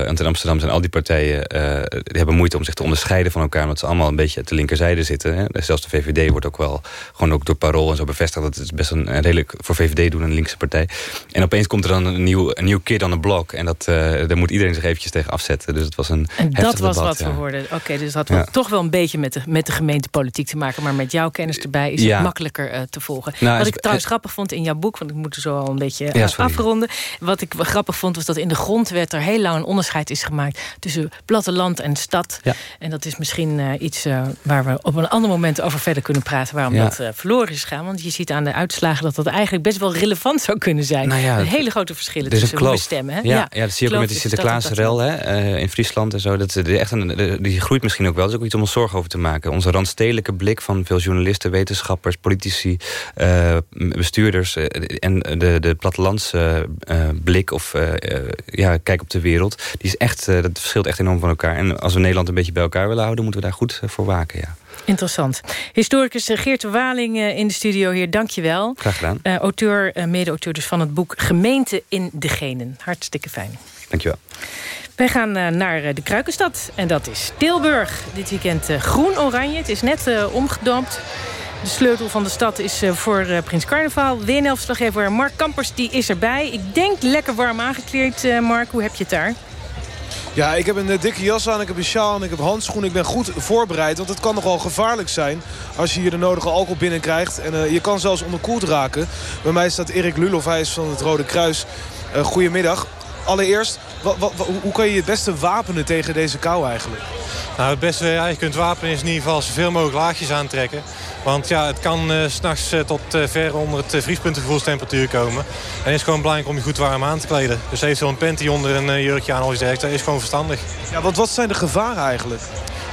want in Amsterdam zijn al die partijen... die hebben moeite om zich te onderscheiden van elkaar... omdat ze allemaal een beetje de linkerzijde zitten. Hè. Zelfs de VVD wordt ook wel gewoon ook door Parool en zo bevestigd... dat het is best een, redelijk voor VVD doen een linkse partij. En opeens komt er dan een een nieuw kid aan de blok. En dat, uh, daar moet iedereen zich eventjes tegen afzetten. Dus het was een En dat was debat, wat we hoorden. Oké, dus dat had toch wel een beetje met de, met de gemeentepolitiek te maken. Maar met jouw kennis erbij is het makkelijker uh, te volgen. Nou, wat ik trouwens grappig vond in jouw boek... want ik moet er zo al een beetje uh, afronden. Wat ik grappig vond was dat in de grondwet... er heel lang een onderscheid is gemaakt tussen platteland en stad. En dat is misschien iets waar we op een ander moment over verder kunnen praten... waarom dat verloren is gegaan. Want je ziet aan de uitslagen dat dat eigenlijk best wel relevant zou kunnen zijn. Nou ja, hele grote verschillen tussen stemmen. Hè? Ja, ja, ja, dat zie je ook met die Sinterklaasrel uh, in Friesland en zo. Dat, die, echt een, die groeit misschien ook wel. Dat is ook iets om ons zorgen over te maken. Onze randstedelijke blik van veel journalisten, wetenschappers, politici, uh, bestuurders... Uh, en de, de plattelandse blik of ja, kijk op de wereld... Die is echt, dat verschilt echt enorm van elkaar. En als we Nederland een beetje bij elkaar willen houden... moeten we daar goed voor waken, ja. Interessant. Historicus Geert Waling in de studio hier, dank je wel. Graag gedaan. Uh, auteur, uh, mede-auteur dus van het boek Gemeente in de Genen. Hartstikke fijn. Dank je wel. Wij gaan uh, naar de Kruikenstad en dat is Tilburg. Dit weekend groen-oranje. Het is net omgedoopt. De sleutel van de stad is voor Prins Carnaval. WNL-verslaggever Mark Kampers die is erbij. Ik denk lekker warm aangekleed, Mark. Hoe heb je het daar? Ja, ik heb een uh, dikke jas aan, ik heb een sjaal en ik heb handschoenen. Ik ben goed voorbereid, want het kan nogal gevaarlijk zijn... als je hier de nodige alcohol binnenkrijgt. En uh, je kan zelfs onderkoeld raken. Bij mij staat Erik Lulov, hij is van het Rode Kruis. Uh, goedemiddag. Allereerst, wat, wat, hoe kan je het beste wapenen tegen deze kou eigenlijk? Nou, het beste ja, je kunt wapenen is in ieder geval zoveel mogelijk laagjes aantrekken. Want ja, het kan uh, s'nachts uh, tot uh, ver onder het vriespunt gevoelstemperatuur komen. En het is gewoon belangrijk om je goed warm aan te kleden. Dus eventueel een panty onder een jurkje aan of iets dergelijks. Dat is gewoon verstandig. Ja, want wat zijn de gevaren eigenlijk?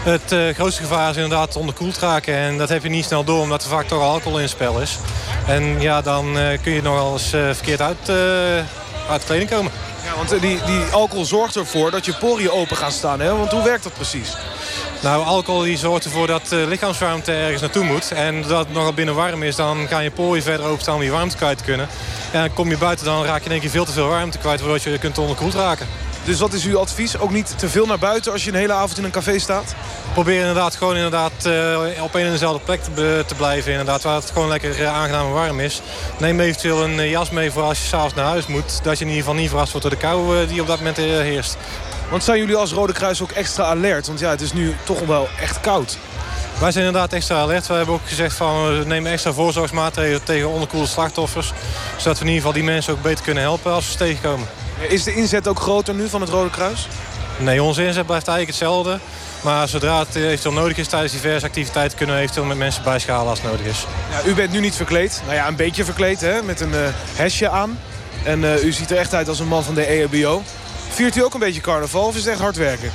Het grootste gevaar is inderdaad onderkoeld raken. En dat heb je niet snel door, omdat er vaak toch al alcohol in het spel is. En ja, dan kun je nogal eens verkeerd uit, uit de kleding komen. Ja, want die, die alcohol zorgt ervoor dat je poriën open gaan staan. Hè? Want hoe werkt dat precies? Nou, alcohol die zorgt ervoor dat de lichaamswarmte ergens naartoe moet. En dat het nogal binnen warm is, dan gaan je poriën verder openstaan om je warmte kwijt te kunnen. En dan kom je buiten, dan raak je in één veel te veel warmte kwijt... waardoor je kunt onderkoeld raken. Dus wat is uw advies? Ook niet te veel naar buiten als je een hele avond in een café staat? Probeer inderdaad gewoon inderdaad, uh, op een en dezelfde plek te, te, blijven. Inderdaad, waar het gewoon lekker uh, aangenaam en warm is. Neem eventueel een uh, jas mee voor als je s'avonds naar huis moet. Dat je in ieder geval niet verrast wordt door de kou die op dat moment heerst. Want zijn jullie als Rode Kruis ook extra alert? Want ja, het is nu toch wel echt koud. Wij zijn inderdaad extra alert. We hebben ook gezegd van we nemen extra voorzorgsmaatregelen tegen onderkoelde slachtoffers. Zodat we in ieder geval die mensen ook beter kunnen helpen als ze tegenkomen. Is de inzet ook groter nu van het Rode Kruis? Nee, onze inzet blijft eigenlijk hetzelfde. Maar zodra het eventueel nodig is tijdens diverse activiteiten... kunnen we eventueel met mensen bijschalen als het nodig is. Ja, u bent nu niet verkleed. Nou ja, een beetje verkleed, hè? Met een uh, hesje aan. En uh, u ziet er echt uit als een man van de EHBO. Viert u ook een beetje carnaval of is het echt hard werken?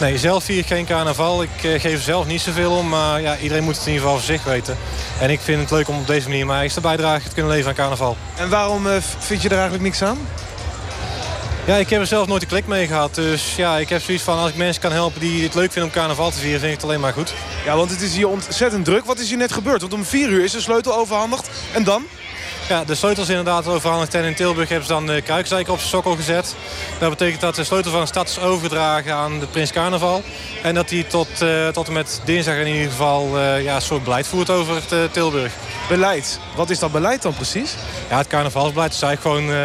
Nee, zelf vier ik geen carnaval. Ik uh, geef er zelf niet zoveel om. Maar ja, iedereen moet het in ieder geval voor zich weten. En ik vind het leuk om op deze manier mijn eigen bijdrage te kunnen leveren aan carnaval. En waarom vind je er eigenlijk niks aan? Ja, ik heb er zelf nooit een klik mee gehad. Dus ja, ik heb zoiets van als ik mensen kan helpen die het leuk vinden om carnaval te vieren, vind ik het alleen maar goed. Ja, want het is hier ontzettend druk. Wat is hier net gebeurd? Want om vier uur is de sleutel overhandigd. En dan? Ja, de sleutels inderdaad overhandigd. En in Tilburg hebben ze dan de kruikzeiker op zijn sokkel gezet. Dat betekent dat de sleutel van de stad is overgedragen aan de Prins Carnaval. En dat hij tot, uh, tot en met dinsdag in ieder geval uh, ja, een soort beleid voert over het, uh, Tilburg. Beleid? Wat is dat beleid dan precies? Ja, het carnavalsbeleid is eigenlijk gewoon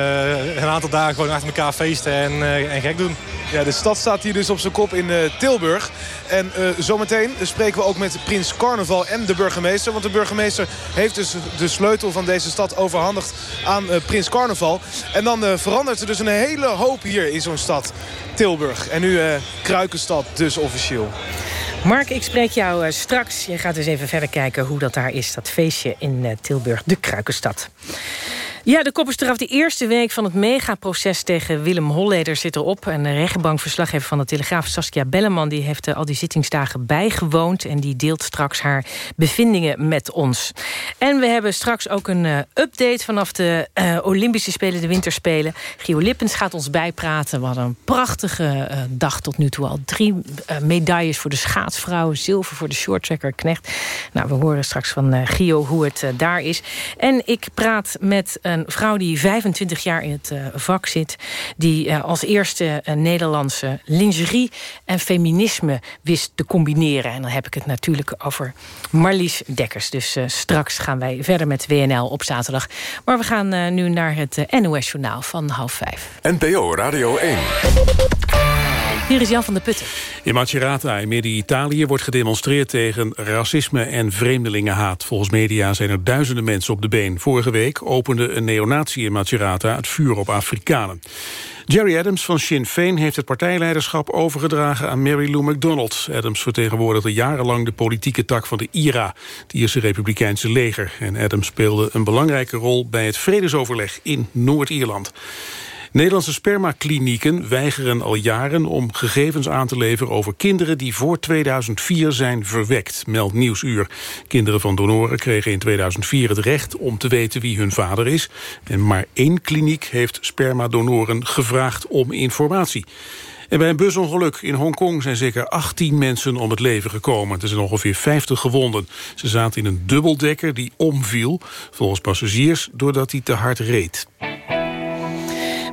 een aantal dagen gewoon achter elkaar feesten en, en gek doen. Ja, de stad staat hier dus op zijn kop in uh, Tilburg. En uh, zometeen spreken we ook met Prins Carnaval en de burgemeester. Want de burgemeester heeft dus de sleutel van deze stad overhandigd aan uh, Prins Carnaval. En dan verandert er dus een hele hoop hier in zo'n stad, Tilburg. En nu Kruikenstad dus officieel. Mark, ik spreek jou straks. Je gaat dus even verder kijken hoe dat daar is, dat feestje in Tilburg, de Kruikenstad. Ja, de kop is eraf. De eerste week van het megaproces tegen Willem Holleder zit erop. En de rechtbankverslaggever van de Telegraaf, Saskia Belleman... die heeft uh, al die zittingsdagen bijgewoond... en die deelt straks haar bevindingen met ons. En we hebben straks ook een uh, update vanaf de uh, Olympische Spelen, de Winterspelen. Gio Lippens gaat ons bijpraten. We hadden een prachtige dag tot nu toe al. Drie medailles voor de schaatsvrouwen, zilver voor de shorttracker Knecht. Nou, we horen straks van Gio hoe het daar is. En ik praat met een vrouw die 25 jaar in het uh, vak zit... die uh, als eerste uh, Nederlandse lingerie en feminisme wist te combineren. En dan heb ik het natuurlijk over Marlies Dekkers. Dus straks gaan wij verder met WNL op zaterdag. Maar we gaan nu naar het NOS-journaal van half vijf. NPO Radio 1. Hier is Jan van der Putten. In Macerata in midden-Italië wordt gedemonstreerd tegen racisme en vreemdelingenhaat. Volgens media zijn er duizenden mensen op de been. Vorige week opende een neonatie in Macerata het vuur op Afrikanen. Jerry Adams van Sinn Féin heeft het partijleiderschap overgedragen aan Mary Lou MacDonald. Adams vertegenwoordigde jarenlang de politieke tak van de IRA, het Ierse Republikeinse leger. En Adams speelde een belangrijke rol bij het vredesoverleg in Noord-Ierland. Nederlandse spermaklinieken weigeren al jaren om gegevens aan te leveren over kinderen die voor 2004 zijn verwekt, meldt Nieuwsuur. Kinderen van donoren kregen in 2004 het recht om te weten wie hun vader is. En maar één kliniek heeft spermadonoren gevraagd om informatie. En bij een busongeluk in Hongkong zijn zeker 18 mensen om het leven gekomen. Er zijn ongeveer 50 gewonden. Ze zaten in een dubbeldekker die omviel, volgens passagiers, doordat hij te hard reed.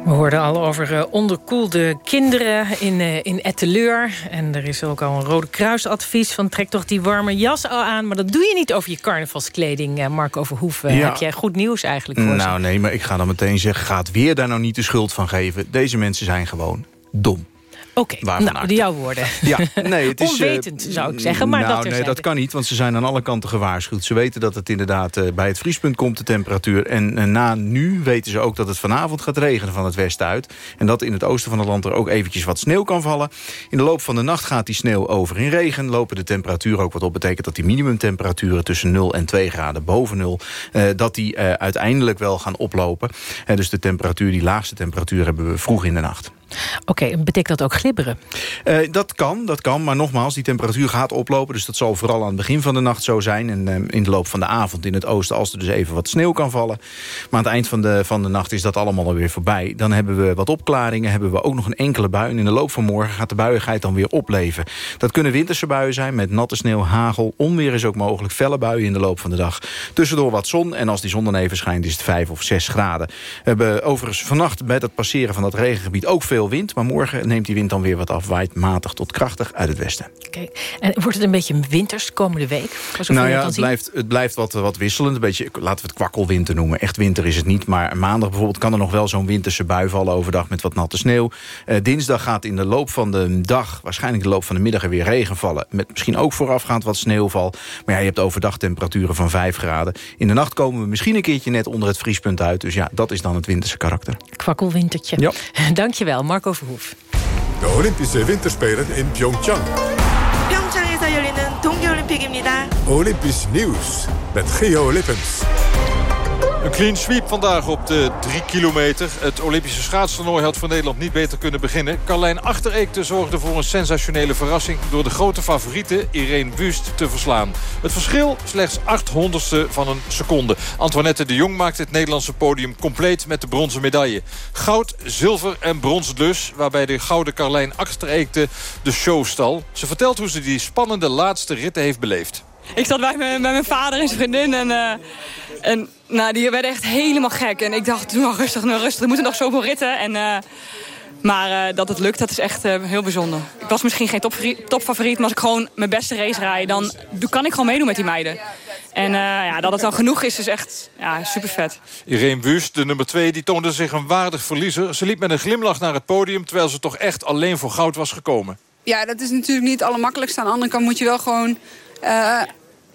We hoorden al over uh, onderkoelde kinderen in, uh, in Etteleur. En er is ook al een Rode Kruisadvies van trek toch die warme jas al aan. Maar dat doe je niet over je carnavalskleding, uh, Marco Verhoeven. Ja. Heb jij goed nieuws eigenlijk voor Nou nee, maar ik ga dan meteen zeggen... gaat weer daar nou niet de schuld van geven. Deze mensen zijn gewoon dom. Oké, okay, nou, de jouw woorden. Ja, nee, het is, Onwetend, zou ik zeggen. Maar nou, dat nee, dat kan niet, want ze zijn aan alle kanten gewaarschuwd. Ze weten dat het inderdaad uh, bij het vriespunt komt, de temperatuur. En uh, na nu weten ze ook dat het vanavond gaat regenen van het westen uit. En dat in het oosten van het land er ook eventjes wat sneeuw kan vallen. In de loop van de nacht gaat die sneeuw over in regen. Lopen de temperaturen ook wat op. Betekent dat die minimumtemperaturen tussen 0 en 2 graden boven 0... Uh, dat die uiteindelijk wel gaan oplopen. dus de temperatuur, die laagste temperatuur hebben we vroeg in de nacht. Oké, okay, betekent dat ook glibberen? Uh, dat kan, dat kan. Maar nogmaals, die temperatuur gaat oplopen. Dus dat zal vooral aan het begin van de nacht zo zijn. En uh, in de loop van de avond in het oosten... als er dus even wat sneeuw kan vallen. Maar aan het eind van de, van de nacht is dat allemaal alweer voorbij. Dan hebben we wat opklaringen. Hebben we ook nog een enkele bui. En in de loop van morgen gaat de buiigheid dan weer opleven. Dat kunnen winterse buien zijn met natte sneeuw, hagel. Onweer is ook mogelijk. Felle buien in de loop van de dag. Tussendoor wat zon. En als die zon dan even schijnt is het 5 of 6 graden. We hebben overigens vannacht met het passeren van dat regengebied ook veel wind. Maar morgen neemt die wind dan weer wat af. Waait matig tot krachtig uit het westen. Oké. En wordt het een beetje winters komende week? Nou ja, het blijft, het blijft wat, wat wisselend. Een beetje, laten we het kwakkelwinter noemen. Echt winter is het niet. Maar maandag bijvoorbeeld kan er nog wel zo'n winterse bui vallen overdag met wat natte sneeuw. Uh, dinsdag gaat in de loop van de dag, waarschijnlijk de loop van de middag er weer regen vallen. Met misschien ook voorafgaand wat sneeuwval. Maar ja, je hebt overdag temperaturen van 5 graden. In de nacht komen we misschien een keertje net onder het vriespunt uit. Dus ja, dat is dan het winterse karakter. Kwakkelwintertje. Ja. Dankjewel, Marco Verhoef. De Olympische Winterspelen in Pyeongchang. 평창에서 열리는 동계올림픽입니다. Olympisch nieuws met Geo Lippens. Een clean sweep vandaag op de 3 kilometer. Het Olympische schaatstoernooi had voor Nederland niet beter kunnen beginnen. Carlijn Achtereekte zorgde voor een sensationele verrassing... door de grote favoriete Irene Wust te verslaan. Het verschil slechts 800ste van een seconde. Antoinette de Jong maakte het Nederlandse podium compleet met de bronzen medaille. Goud, zilver en brons dus. Waarbij de gouden Carlijn Achtereekte de show stal. Ze vertelt hoe ze die spannende laatste ritten heeft beleefd. Ik zat bij mijn, mijn vader en zijn vriendin en... Uh, en nou, die werden echt helemaal gek. En ik dacht, doe maar rustig, nou rustig. Er moeten nog zoveel ritten. En, uh, maar uh, dat het lukt, dat is echt uh, heel bijzonder. Ik was misschien geen topfavoriet, maar als ik gewoon mijn beste race rijd... dan kan ik gewoon meedoen met die meiden. En ja, dat het dan genoeg is, is echt ja, super vet. Irene Wust, de nummer 2, die toonde zich een waardig verliezer. Ze liep met een glimlach naar het podium... terwijl ze toch echt alleen voor goud was gekomen. Ja, dat is natuurlijk niet het allermakkelijkste. Aan de andere kant moet je wel gewoon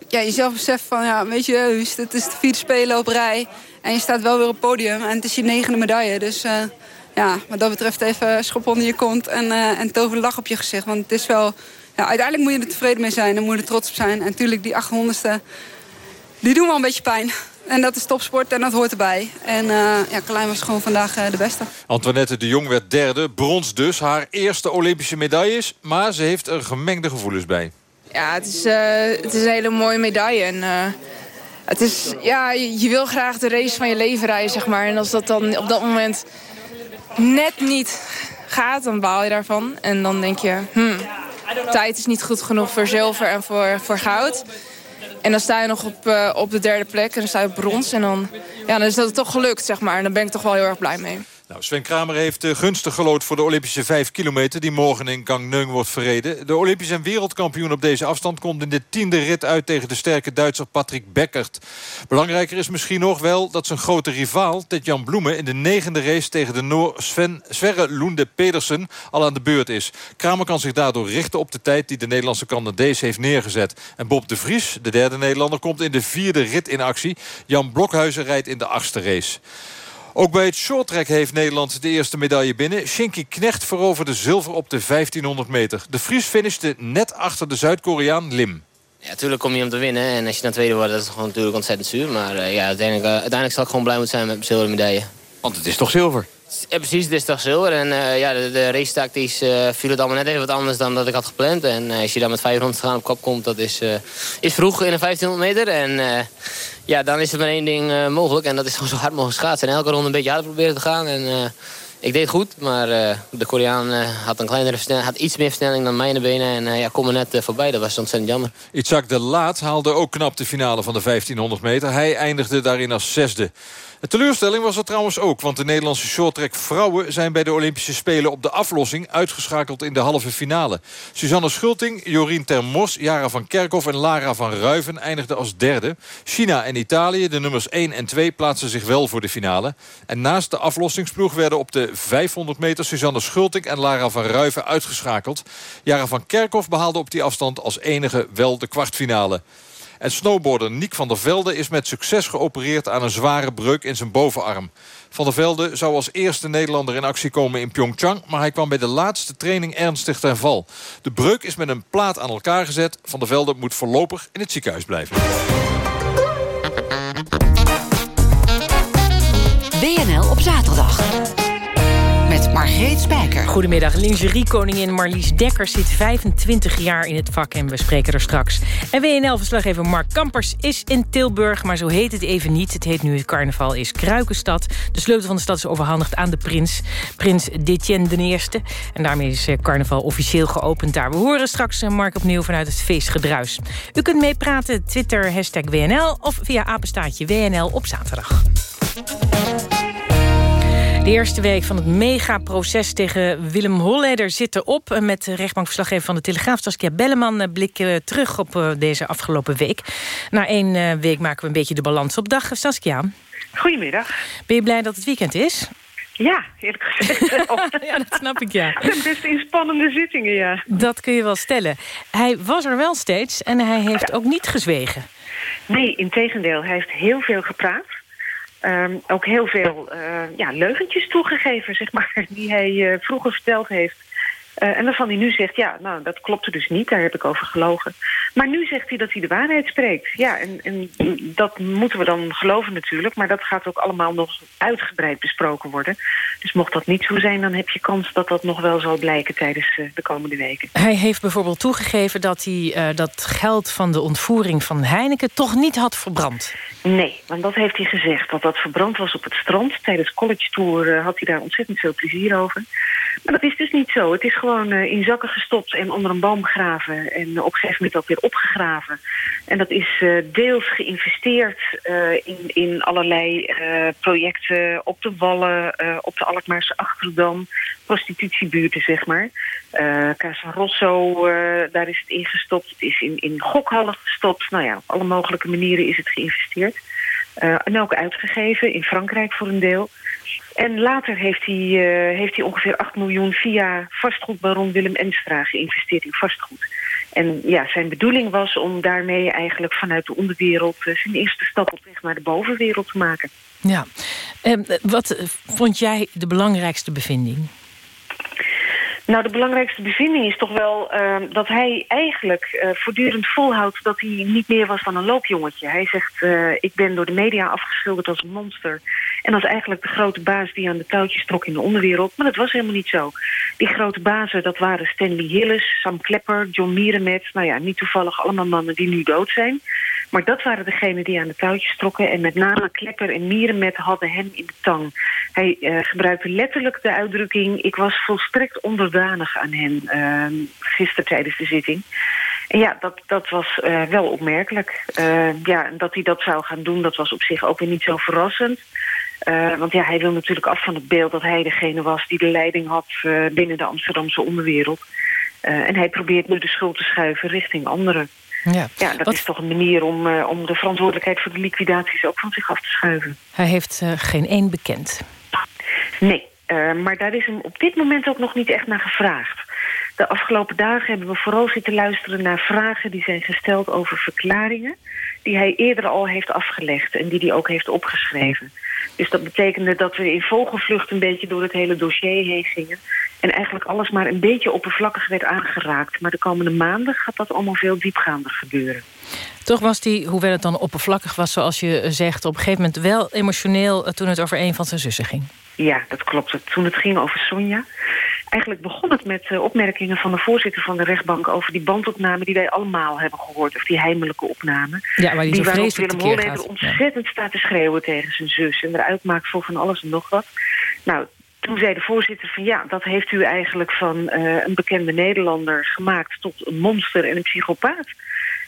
ja, jezelf beseft van, ja, weet je, het is de vierde spelen op rij. En je staat wel weer op podium en het is je negende medaille. Dus uh, ja, wat dat betreft even schop onder je kont en, uh, en tover lach op je gezicht. Want het is wel, ja, uiteindelijk moet je er tevreden mee zijn en moet je er trots op zijn. En natuurlijk die 800ste, die doen wel een beetje pijn. En dat is topsport en dat hoort erbij. En uh, ja, Carlijn was gewoon vandaag de beste. Antoinette de Jong werd derde, brons dus. Haar eerste Olympische medailles, maar ze heeft er gemengde gevoelens bij. Ja, het is, uh, het is een hele mooie medaille. En, het is, ja, je wil graag de race van je leven rijden, zeg maar. En als dat dan op dat moment net niet gaat, dan baal je daarvan. En dan denk je, hmm, tijd is niet goed genoeg voor zilver en voor, voor goud. En dan sta je nog op, uh, op de derde plek en dan sta je op brons. En dan, ja, dan is dat toch gelukt, zeg maar. En daar ben ik toch wel heel erg blij mee. Nou, Sven Kramer heeft uh, gunstig gelood voor de Olympische 5 kilometer... die morgen in Gangneung wordt verreden. De Olympisch en wereldkampioen op deze afstand... komt in de tiende rit uit tegen de sterke Duitser Patrick Beckert. Belangrijker is misschien nog wel dat zijn grote rivaal... Ted-Jan Bloemen in de negende race tegen de Noor Sven, Sverre Loende Pedersen... al aan de beurt is. Kramer kan zich daardoor richten op de tijd... die de Nederlandse Canadees heeft neergezet. En Bob de Vries, de derde Nederlander... komt in de vierde rit in actie. Jan Blokhuizen rijdt in de achtste race. Ook bij het shorttrack heeft Nederland de eerste medaille binnen. Shinky Knecht veroverde zilver op de 1500 meter. De Fries finishte net achter de Zuid-Koreaan Lim. Ja, natuurlijk kom je om te winnen. En als je dan tweede wordt, dat is gewoon natuurlijk ontzettend zuur. Maar uh, ja, uiteindelijk, uh, uiteindelijk zal ik gewoon blij moeten zijn met mijn zilveren medaille. Want het is toch zilver? Ja, precies, het is toch zilver. En uh, ja, de, de race tactisch viel het allemaal net even wat anders dan dat ik had gepland. En als je dan met 500 gaan op kop komt, dat is, is vroeg in een 1500 meter. En ja, dan is er maar één ding uh, mogelijk. En dat is gewoon zo hard mogelijk schaatsen. En elke ronde een beetje harder proberen te gaan. En uh, ik deed goed, maar uh, de Koreaan had, een kleinere versnelling, had iets meer versnelling dan mijn benen. En ja, kom er net voorbij. Dat was ontzettend jammer. Itzak de Laat haalde ook knap de finale van de 1500 meter. Hij eindigde daarin als zesde. De teleurstelling was er trouwens ook, want de Nederlandse shorttrack vrouwen... zijn bij de Olympische Spelen op de aflossing uitgeschakeld in de halve finale. Suzanne Schulting, Jorien Termos, Jara van Kerkhoff en Lara van Ruiven eindigden als derde. China en Italië, de nummers 1 en 2, plaatsen zich wel voor de finale. En naast de aflossingsploeg werden op de 500 meter... Suzanne Schulting en Lara van Ruiven uitgeschakeld. Jara van Kerkhoff behaalde op die afstand als enige wel de kwartfinale. En snowboarder Niek van der Velde is met succes geopereerd aan een zware breuk in zijn bovenarm. Van der Velde zou als eerste Nederlander in actie komen in Pyeongchang... maar hij kwam bij de laatste training ernstig ten val. De breuk is met een plaat aan elkaar gezet. Van der Velde moet voorlopig in het ziekenhuis blijven. WNL op zaterdag. Margreet Spijker. Goedemiddag, lingeriekoningin Marlies Dekker zit 25 jaar in het vak... en we spreken er straks. En WNL-verslaggever Mark Kampers is in Tilburg... maar zo heet het even niet. Het heet nu het carnaval is Kruikenstad. De sleutel van de stad is overhandigd aan de prins. Prins Detjen de Eerste. En daarmee is eh, carnaval officieel geopend daar. We horen straks eh, Mark opnieuw vanuit het feestgedruis. U kunt meepraten, Twitter, hashtag WNL... of via apenstaatje WNL op zaterdag. De eerste week van het megaproces tegen Willem Holleder zit erop. Met de rechtbankverslaggever van de Telegraaf, Saskia Belleman... Eh, blikken we terug op eh, deze afgelopen week. Na één eh, week maken we een beetje de balans op dag. Saskia. Goedemiddag. Ben je blij dat het weekend is? Ja, eerlijk gezegd ja, dat snap ik, ja. Best in spannende zittingen, ja. Dat kun je wel stellen. Hij was er wel steeds en hij heeft ook niet gezwegen. Nee, in tegendeel. Hij heeft heel veel gepraat. Um, ook heel veel uh, ja, leugentjes toegegeven, zeg maar, die hij uh, vroeger verteld heeft. Uh, en waarvan hij nu zegt, ja, nou, dat klopte dus niet, daar heb ik over gelogen. Maar nu zegt hij dat hij de waarheid spreekt. Ja, en, en dat moeten we dan geloven natuurlijk, maar dat gaat ook allemaal nog uitgebreid besproken worden. Dus mocht dat niet zo zijn, dan heb je kans dat dat nog wel zal blijken tijdens uh, de komende weken. Hij heeft bijvoorbeeld toegegeven dat hij uh, dat geld van de ontvoering van Heineken toch niet had verbrand. Nee, want dat heeft hij gezegd, dat dat verbrand was op het strand. Tijdens college tour had hij daar ontzettend veel plezier over. Maar dat is dus niet zo. Het is gewoon uh, in zakken gestopt en onder een boom begraven. En op een gegeven moment ook weer opgegraven. En dat is uh, deels geïnvesteerd uh, in, in allerlei projecten op de Wallen, op de Alkmaarse Achterdam, prostitutiebuurten, zeg maar. Casa Rosso, daar is het ingestopt. Het is in, in gokhallen gestopt. Nou ja, op alle mogelijke manieren is het geïnvesteerd. en ook uitgegeven, in Frankrijk voor een deel. En later heeft hij, uh, heeft hij ongeveer 8 miljoen via vastgoedbaron Willem Enstra geïnvesteerd in vastgoed. En ja, zijn bedoeling was om daarmee eigenlijk vanuit de onderwereld uh, zijn eerste stap op weg naar de bovenwereld te maken. Ja, uh, wat vond jij de belangrijkste bevinding? Nou, de belangrijkste bevinding is toch wel uh, dat hij eigenlijk uh, voortdurend volhoudt... dat hij niet meer was dan een loopjongetje. Hij zegt, uh, ik ben door de media afgeschilderd als een monster. En als eigenlijk de grote baas die aan de touwtjes trok in de onderwereld. Maar dat was helemaal niet zo. Die grote bazen, dat waren Stanley Hillis, Sam Klepper, John Mierenmet. Nou ja, niet toevallig allemaal mannen die nu dood zijn. Maar dat waren degenen die aan de touwtjes trokken. En met name Klepper en Mierenmet hadden hem in de tang. Hij uh, gebruikte letterlijk de uitdrukking... ik was volstrekt onderdanig aan hen uh, gisteren tijdens de zitting. En ja, dat, dat was uh, wel opmerkelijk. ja, dat hij dat zou gaan doen, dat was op zich ook weer niet zo verrassend. Uh, want ja, hij wil natuurlijk af van het beeld dat hij degene was... die de leiding had binnen de Amsterdamse onderwereld. En hij probeert nu de schuld te schuiven richting anderen. Ja, ja dat Wat... is toch een manier om, om de verantwoordelijkheid voor de liquidaties... ook van zich af te schuiven. Hij heeft geen één bekend. Nee, maar daar is hem op dit moment ook nog niet echt naar gevraagd. De afgelopen dagen hebben we vooral zitten luisteren naar vragen... die zijn gesteld over verklaringen die hij eerder al heeft afgelegd... en die hij ook heeft opgeschreven. Dus dat betekende dat we in vogelvlucht een beetje door het hele dossier heen gingen. En eigenlijk alles maar een beetje oppervlakkig werd aangeraakt. Maar de komende maanden gaat dat allemaal veel diepgaander gebeuren. Toch was die, hoewel het dan oppervlakkig was zoals je zegt... op een gegeven moment wel emotioneel toen het over een van zijn zussen ging. Ja, dat klopt. Toen het ging over Sonja. Eigenlijk begon het met uh, opmerkingen van de voorzitter van de rechtbank... over die bandopname die wij allemaal hebben gehoord. Of die heimelijke opname. Ja, maar die, die waarop Willem Holleder ontzettend ja. staat te schreeuwen tegen zijn zus. En eruit maakt voor van alles en nog wat. Nou, toen zei de voorzitter van ja, dat heeft u eigenlijk van uh, een bekende Nederlander gemaakt... tot een monster en een psychopaat.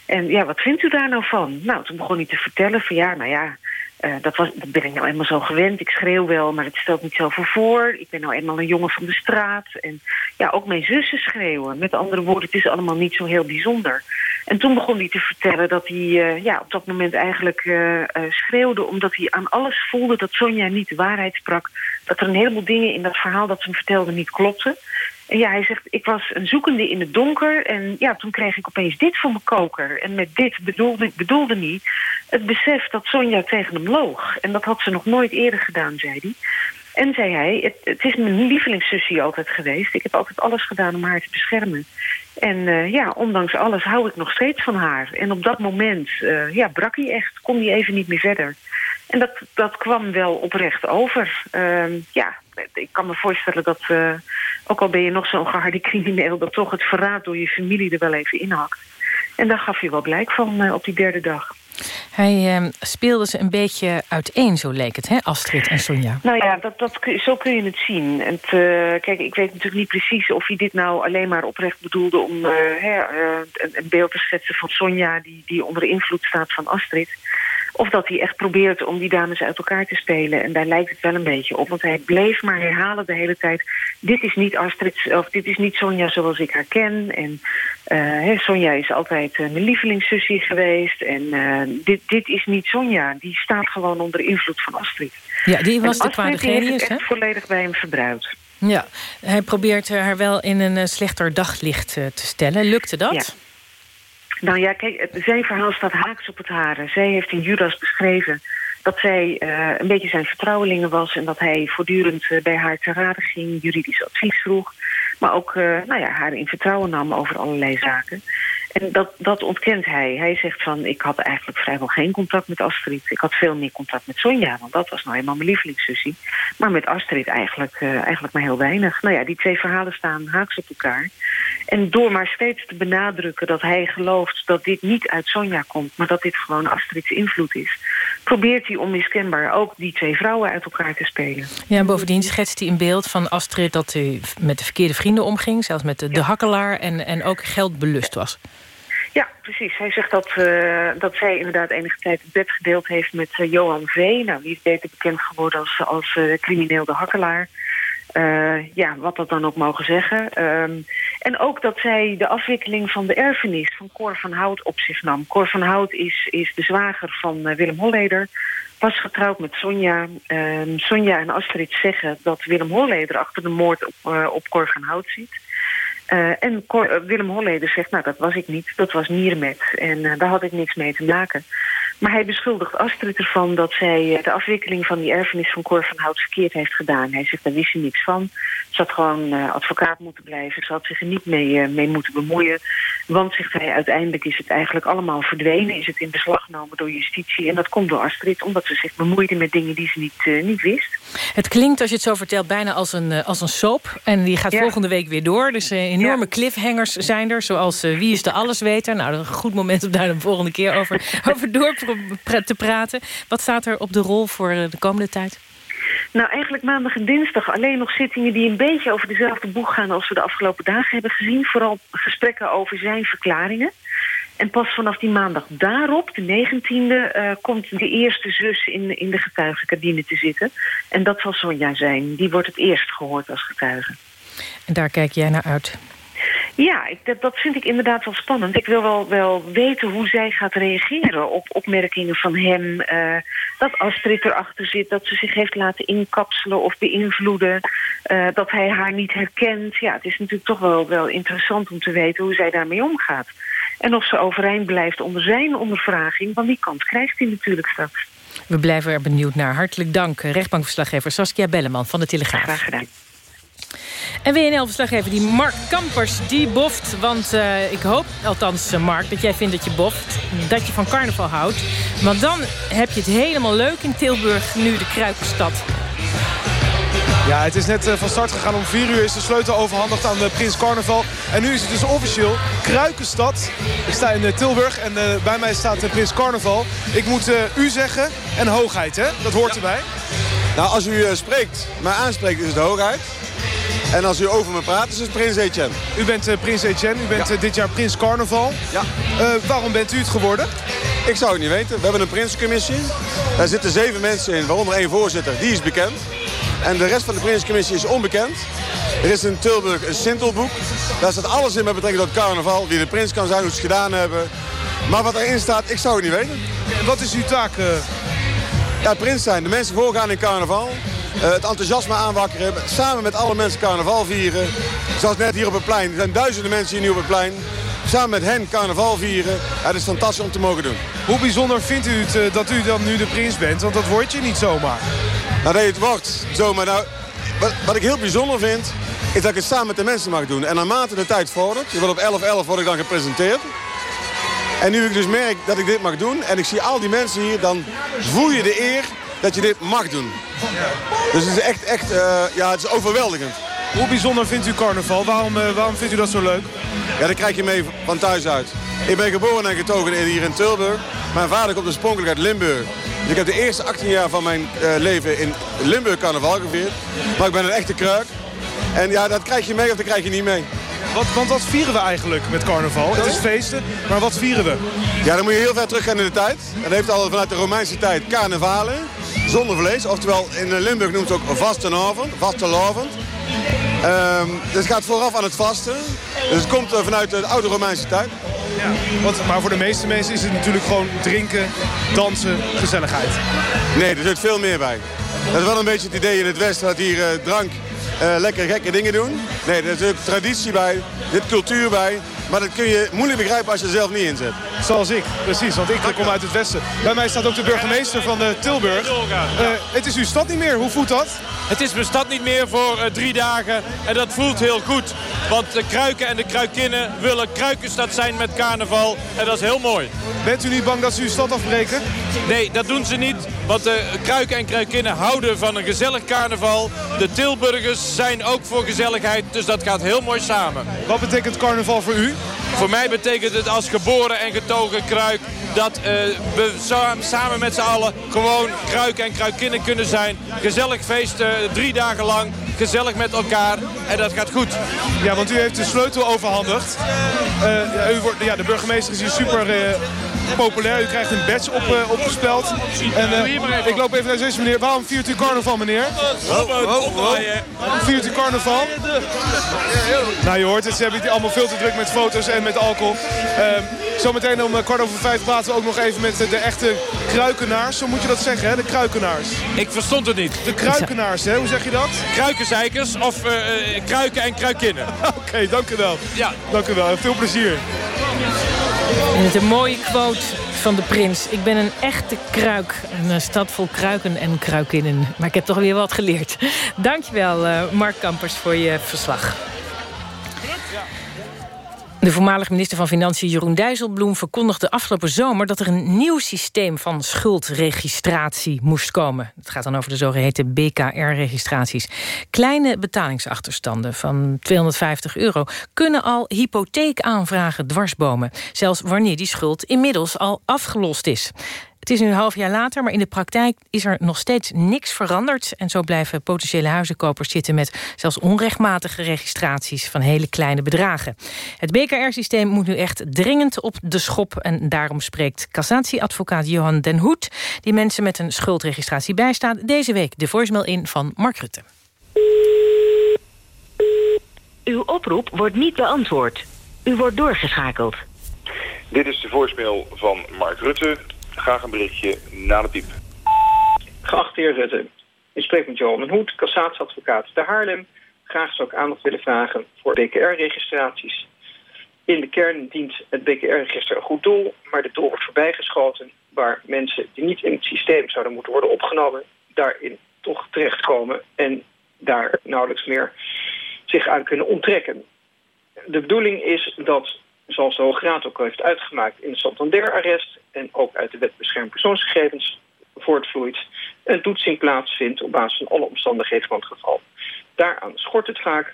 En ja, wat vindt u daar nou van? Nou, toen begon hij te vertellen van ja, nou ja... Uh, dat, was, dat ben ik nou eenmaal zo gewend. Ik schreeuw wel, maar het stelt niet zoveel voor. Ik ben nou eenmaal een jongen van de straat. En ja, ook mijn zussen schreeuwen. Met andere woorden, het is allemaal niet zo heel bijzonder. En toen begon hij te vertellen dat hij uh, ja, op dat moment eigenlijk uh, schreeuwde... omdat hij aan alles voelde dat Sonja niet de waarheid sprak. Dat er een heleboel dingen in dat verhaal dat ze hem vertelde niet klopten. En ja, hij zegt, ik was een zoekende in het donker... en ja, toen kreeg ik opeens dit voor mijn koker. En met dit bedoelde, bedoelde hij het besef dat Sonja tegen hem loog. En dat had ze nog nooit eerder gedaan, zei hij. En zei hij, het, het is mijn lievelingssussie altijd geweest. Ik heb altijd alles gedaan om haar te beschermen. En uh, ja, ondanks alles hou ik nog steeds van haar. En op dat moment uh, ja, brak hij echt, kon hij even niet meer verder. En dat, dat kwam wel oprecht over. Uh, ja, ik kan me voorstellen dat, uh, ook al ben je nog zo'n geharde crimineel... dat toch het verraad door je familie er wel even inhakt. En daar gaf je wel blijk van uh, op die derde dag. Hij uh, speelde ze een beetje uiteen, zo leek het, hè, Astrid en Sonja? Nou ja, dat, dat, zo kun je het zien. En uh, kijk, ik weet natuurlijk niet precies of hij dit nou alleen maar oprecht bedoelde... om uh, een beeld te schetsen van Sonja die, die onder invloed staat van Astrid... Of dat hij echt probeert om die dames uit elkaar te spelen. En daar lijkt het wel een beetje op. Want hij bleef maar herhalen de hele tijd... dit is niet Astrid, of dit is niet Sonja zoals ik haar ken. En uh, Sonja is altijd uh, mijn lievelingssussie geweest. En uh, dit, dit is niet Sonja. Die staat gewoon onder invloed van Astrid. Ja, die was en de kwaadgenius, hè? volledig bij hem verbruikt. Ja, hij probeert haar wel in een slechter daglicht te stellen. Lukte dat? Ja. Nou ja, kijk, zijn verhaal staat haaks op het haren. Zij heeft in Judas beschreven dat zij uh, een beetje zijn vertrouwelinge was... en dat hij voortdurend uh, bij haar te raden ging, juridisch advies vroeg... maar ook uh, nou ja, haar in vertrouwen nam over allerlei zaken. En dat, dat ontkent hij. Hij zegt van, ik had eigenlijk vrijwel geen contact met Astrid. Ik had veel meer contact met Sonja, want dat was nou eenmaal mijn lievelingssussie. Maar met Astrid eigenlijk, uh, eigenlijk maar heel weinig. Nou ja, die twee verhalen staan haaks op elkaar. En door maar steeds te benadrukken dat hij gelooft dat dit niet uit Sonja komt... maar dat dit gewoon Astrid's invloed is... probeert hij onmiskenbaar ook die twee vrouwen uit elkaar te spelen. Ja, bovendien schetst hij een beeld van Astrid... dat hij met de verkeerde vrienden omging, zelfs met de, de hakkelaar... En, en ook geldbelust was. Ja, precies. Hij zegt dat, uh, dat zij inderdaad enige tijd het bed gedeeld heeft met uh, Johan V. Nou, die is beter bekend geworden als, als uh, crimineel de hakkelaar. ja, wat dat dan ook mogen zeggen. Um, en ook dat zij de afwikkeling van de erfenis van Cor van Hout op zich nam. Cor van Hout is, is de zwager van Willem Holleder. Was getrouwd met Sonja. Um, Sonja en Astrid zeggen dat Willem Holleder achter de moord op, op Cor van Hout zit. Uh, en uh, Willem Holleder zegt, nou dat was ik niet, dat was Niermet. En uh, daar had ik niks mee te maken. Maar hij beschuldigt Astrid ervan dat zij de afwikkeling van die erfenis van Cor van Hout verkeerd heeft gedaan. Hij zegt, daar wist hij niks van. Ze had gewoon uh, advocaat moeten blijven. Ze had zich er niet mee, uh, mee moeten bemoeien. Want, zegt hij, uiteindelijk is het eigenlijk allemaal verdwenen. Is het in beslag genomen door justitie. En dat komt door Astrid, omdat ze zich bemoeide met dingen die ze niet, uh, niet wist. Het klinkt, als je het zo vertelt, bijna als een, als een soap. En die gaat ja. volgende week weer door. Dus enorme ja. cliffhangers zijn er. Zoals Wie is de allesweter? Nou, dat is een goed moment om daar de volgende keer over, over door te praten. Wat staat er op de rol voor de komende tijd? Nou, eigenlijk maandag en dinsdag alleen nog zittingen die een beetje over dezelfde boeg gaan als we de afgelopen dagen hebben gezien. Vooral gesprekken over zijn verklaringen. En pas vanaf die maandag daarop, de 19e, uh, komt de eerste zus in, in de getuigencabine te zitten. En dat zal Sonja zijn. Die wordt het eerst gehoord als getuige. En daar kijk jij naar uit? Ja, ik, dat, dat vind ik inderdaad wel spannend. Ik wil wel, wel weten hoe zij gaat reageren op opmerkingen van hem. Uh, dat Astrid erachter zit, dat ze zich heeft laten inkapselen of beïnvloeden. Uh, dat hij haar niet herkent. Ja, het is natuurlijk toch wel, wel interessant om te weten hoe zij daarmee omgaat. En of ze overeind blijft onder zijn ondervraging. Want die kant krijgt hij natuurlijk straks. We blijven er benieuwd naar. Hartelijk dank, rechtbankverslaggever Saskia Belleman van de Telegraaf. Graag gedaan. En WNL-verslaggever die Mark Kampers, die boft. Want uh, ik hoop, althans uh, Mark, dat jij vindt dat je boft. Dat je van carnaval houdt. Want dan heb je het helemaal leuk in Tilburg, nu de Kruikenstad. Ja, het is net van start gegaan. Om 4 uur is de sleutel overhandigd aan de Prins Carnaval. En nu is het dus officieel Kruikenstad. Ik sta in Tilburg en bij mij staat de Prins Carnaval. Ik moet uh, u zeggen en hoogheid, hè? Dat hoort ja. erbij. Nou, als u uh, spreekt, mij aanspreekt, is het hoogheid. En als u over me praat, is het Prins Etienne. U bent uh, Prins Etienne, u bent ja. uh, dit jaar Prins Carnaval. Ja. Uh, waarom bent u het geworden? Ik zou het niet weten. We hebben een Prinsencommissie. Daar zitten zeven mensen in, waaronder één voorzitter. Die is bekend. En de rest van de Prinsencommissie is onbekend. Er is in Tilburg een Sintelboek. Daar staat alles in met betrekking tot carnaval. Wie de prins kan zijn, hoe ze het gedaan hebben. Maar wat erin staat, ik zou het niet weten. Wat is uw taak? Ja, prins zijn. De mensen voorgaan in carnaval. Uh, het enthousiasme aanwakkeren. Samen met alle mensen carnaval vieren. Zoals net hier op het plein. Er zijn duizenden mensen hier nu op het plein. Samen met hen carnaval vieren. Dat is fantastisch om te mogen doen. Hoe bijzonder vindt u het uh, dat u dan nu de prins bent? Want dat word je niet zomaar. Nou, je het wordt zomaar. Nou, wat, wat ik heel bijzonder vind, is dat ik het samen met de mensen mag doen. En naarmate de tijd vordert, je wordt op 11-11 word ik dan gepresenteerd. En nu ik dus merk dat ik dit mag doen en ik zie al die mensen hier, dan voel je de eer dat je dit mag doen. Dus het is echt, echt uh, ja, het is overweldigend. Hoe bijzonder vindt u carnaval? Waarom, uh, waarom vindt u dat zo leuk? Ja, dat krijg je mee van thuis uit. Ik ben geboren en getogen hier in Tilburg. Mijn vader komt oorspronkelijk uit Limburg. Dus ik heb de eerste 18 jaar van mijn uh, leven in Limburg carnaval gevierd. Maar ik ben een echte kruik. En ja, dat krijg je mee of dat krijg je niet mee. Wat, want wat vieren we eigenlijk met carnaval? Het is feesten, maar wat vieren we? Ja, dan moet je heel ver teruggaan in de tijd. Dat heeft al vanuit de Romeinse tijd carnavalen, zonder vlees. Oftewel, in Limburg noemt het ook vastenavond, vastelavond. Um, dus het gaat vooraf aan het vasten. Dus het komt uh, vanuit de oude Romeinse tijd. Ja, want, maar voor de meeste mensen is het natuurlijk gewoon drinken, dansen, gezelligheid. Nee, er zit veel meer bij. Dat is wel een beetje het idee in het Westen dat hier uh, drank uh, lekker gekke dingen doen. Nee, er is ook traditie bij, er zit cultuur bij. Maar dat kun je moeilijk begrijpen als je er zelf niet in zit. Zoals ik, precies, want ik kom uit het westen. Bij mij staat ook de burgemeester van uh, Tilburg. Uh, het is uw stad niet meer, hoe voelt dat? Het is mijn stad niet meer voor uh, drie dagen en dat voelt heel goed. Want de kruiken en de kruikinnen willen kruikenstad zijn met carnaval en dat is heel mooi. Bent u niet bang dat ze uw stad afbreken? Nee, dat doen ze niet. Want de kruiken en kruikinnen houden van een gezellig carnaval. De Tilburgers zijn ook voor gezelligheid, dus dat gaat heel mooi samen. Wat betekent carnaval voor u? Voor mij betekent het als geboren en getogen kruik dat uh, we samen met z'n allen gewoon kruiken en kruikinnen kunnen zijn. Gezellig feesten, drie dagen lang, gezellig met elkaar en dat gaat goed. Ja, want u heeft de sleutel overhandigd. Ja, u wordt, ja, de burgemeester is hier super populair. U krijgt een badge op, uh, opgespeld. En uh, ik loop even naar deze meneer. Waarom viert u carnaval, meneer? Waarom viert u carnaval? Nou, je hoort het. Ze hebben het allemaal veel te druk met foto's en met alcohol. Uh, zometeen om kwart over vijf praten we ook nog even met de echte kruikenaars. Zo moet je dat zeggen, hè? De kruikenaars. Ik verstond het niet. De kruikenaars, hè? Hoe zeg je dat? Kruikenzeikers of kruiken en kruikinnen. Oké, okay, dank u wel. Ja. Dank u wel veel plezier. En het een mooie quote van de prins. Ik ben een echte kruik. Een eh, stad vol kruiken en kruikinnen. Maar ik heb toch weer wat geleerd. Dankjewel, uh, Mark Kampers, voor je verslag. De voormalige minister van Financiën Jeroen Dijsselbloem verkondigde afgelopen zomer dat er een nieuw systeem van schuldregistratie moest komen. Het gaat dan over de zogeheten BKR-registraties. Kleine betalingsachterstanden van 250 euro kunnen al hypotheekaanvragen dwarsbomen. Zelfs wanneer die schuld inmiddels al afgelost is. Het is nu een half jaar later, maar in de praktijk is er nog steeds niks veranderd. En zo blijven potentiële huizenkopers zitten met zelfs onrechtmatige registraties van hele kleine bedragen. Het BKR-systeem moet nu echt dringend op de schop. En daarom spreekt cassatieadvocaat Johan Den Hoed, die mensen met een schuldregistratie bijstaat, deze week de voicemail in van Mark Rutte. Uw oproep wordt niet beantwoord. U wordt doorgeschakeld. Dit is de voicemail van Mark Rutte. Graag een berichtje na de piep. Geachte heer Rutte, u spreekt met Johan Hoed, cassatieadvocaat te Haarlem. Graag zou ik aandacht willen vragen voor BKR-registraties. In de kern dient het BKR-register een goed doel, maar dit doel wordt voorbijgeschoten... waar mensen die niet in het systeem zouden moeten worden opgenomen... daarin toch terechtkomen en daar nauwelijks meer zich aan kunnen onttrekken. De bedoeling is dat zoals de Hoge Raad ook heeft uitgemaakt in het Santander-arrest... en ook uit de wet bescherming persoonsgegevens voortvloeit... een toetsing plaatsvindt op basis van alle omstandigheden van het geval. Daaraan schort het vaak.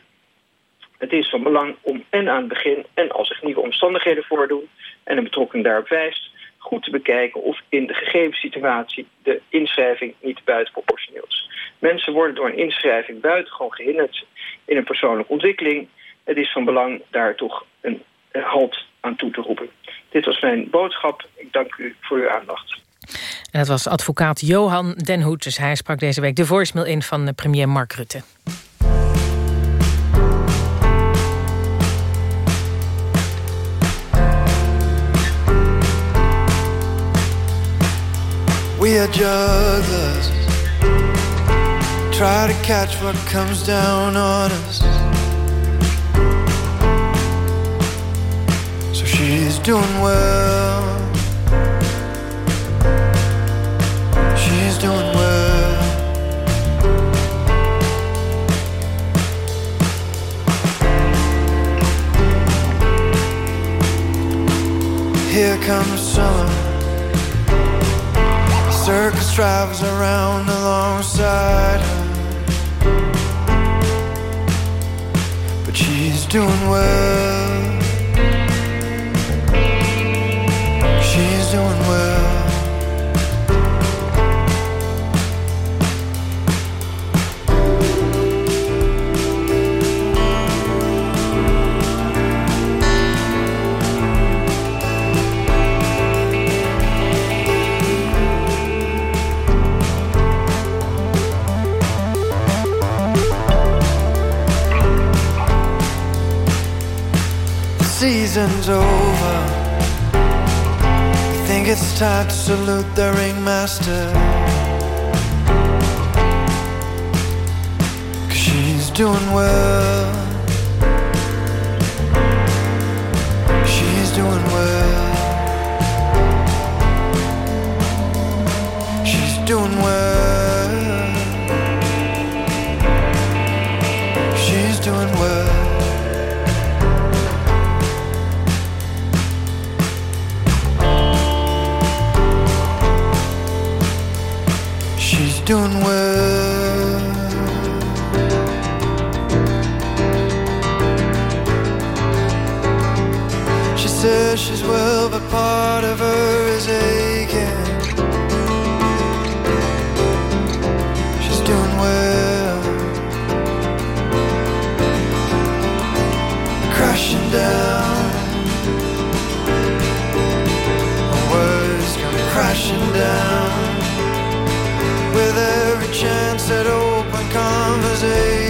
Het is van belang om en aan het begin en als zich nieuwe omstandigheden voordoen... en een betrokken daarop wijst, goed te bekijken of in de gegeven situatie de inschrijving niet buitenproportioneel is. Mensen worden door een inschrijving buitengewoon gehinderd in een persoonlijke ontwikkeling. Het is van belang daar toch een halt aan toe te roepen. Dit was mijn boodschap. Ik dank u voor uw aandacht. En dat was advocaat Johan Den Hoed. Dus hij sprak deze week de voicemail in van premier Mark Rutte. We are jugglers Try to catch what comes down on us She's doing well. She's doing well. Here comes summer. Circus drives around alongside her. But she's doing well. Doing well. Season's over it's time to salute the ringmaster. Cause she's doing well. She's doing well. She's doing well. Doing well. She says she's well, but part of her is aching. She's doing well. Crashing down. Words crashing down chance at open conversation.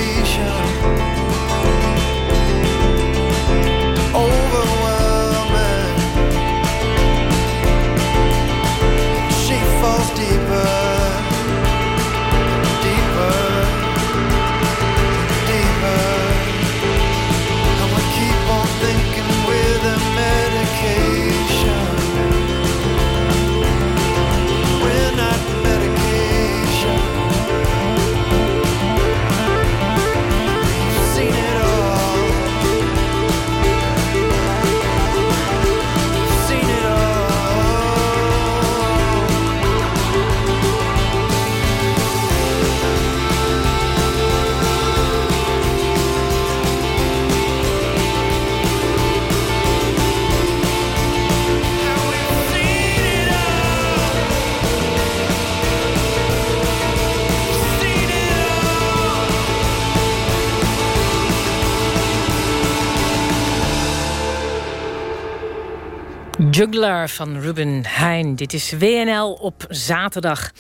Juggler van Ruben Heijn. Dit is WNL op zaterdag.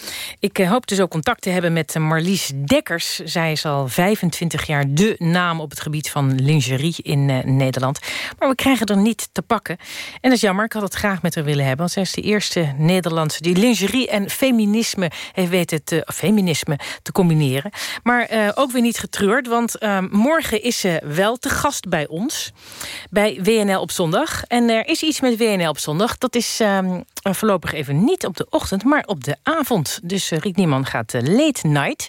Ik uh, hoop dus ook contact te hebben met Marlies Dekkers. Zij is al 25 jaar de naam op het gebied van lingerie in uh, Nederland. Maar we krijgen er niet te pakken. En dat is jammer, ik had het graag met haar willen hebben. Want zij is de eerste Nederlandse die lingerie en feminisme heeft weten te, feminisme te combineren. Maar ook weer niet getreurd, want morgen is ze wel te gast bij ons. Bij WNL op zondag. En er is iets met WNL op zondag. Dat is um, voorlopig even niet op de ochtend, maar op de avond. Dus uh, Riek Nieman gaat uh, late night.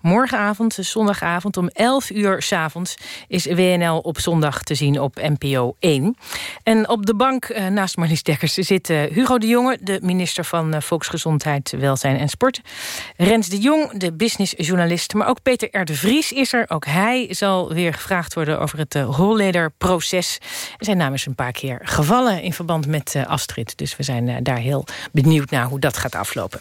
Morgenavond, zondagavond om 11 uur s avonds... is WNL op zondag te zien op NPO 1. En op de bank naast Marlies Dekkers zit Hugo de Jonge... de minister van Volksgezondheid, Welzijn en Sport. Rens de Jong, de businessjournalist. Maar ook Peter R. de Vries is er. Ook hij zal weer gevraagd worden over het Holleder-proces. Zijn naam is een paar keer gevallen in verband met Astrid. Dus we zijn daar heel benieuwd naar hoe dat gaat aflopen.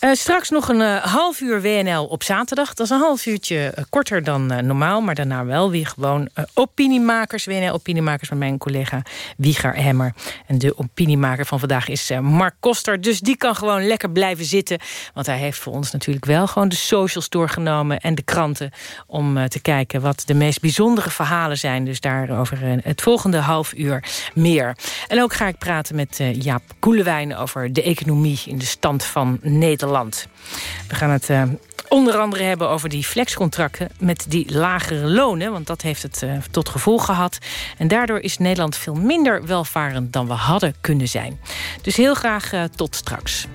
Uh, straks nog een half uur WNL op zaterdag. Dat is een half uurtje korter dan normaal. Maar daarna wel weer gewoon opiniemakers. WNL opiniemakers met mijn collega Wieger Hemmer. En de opiniemaker van vandaag is Mark Koster. Dus die kan gewoon lekker blijven zitten. Want hij heeft voor ons natuurlijk wel gewoon de socials doorgenomen. En de kranten. Om te kijken wat de meest bijzondere verhalen zijn. Dus daarover het volgende half uur meer. En ook ga ik praten met Jaap Koelewijn over de economie in de stand van Nederland. We gaan het uh, onder andere hebben over die flexcontracten met die lagere lonen. Want dat heeft het uh, tot gevolg gehad. En daardoor is Nederland veel minder welvarend dan we hadden kunnen zijn. Dus heel graag tot straks.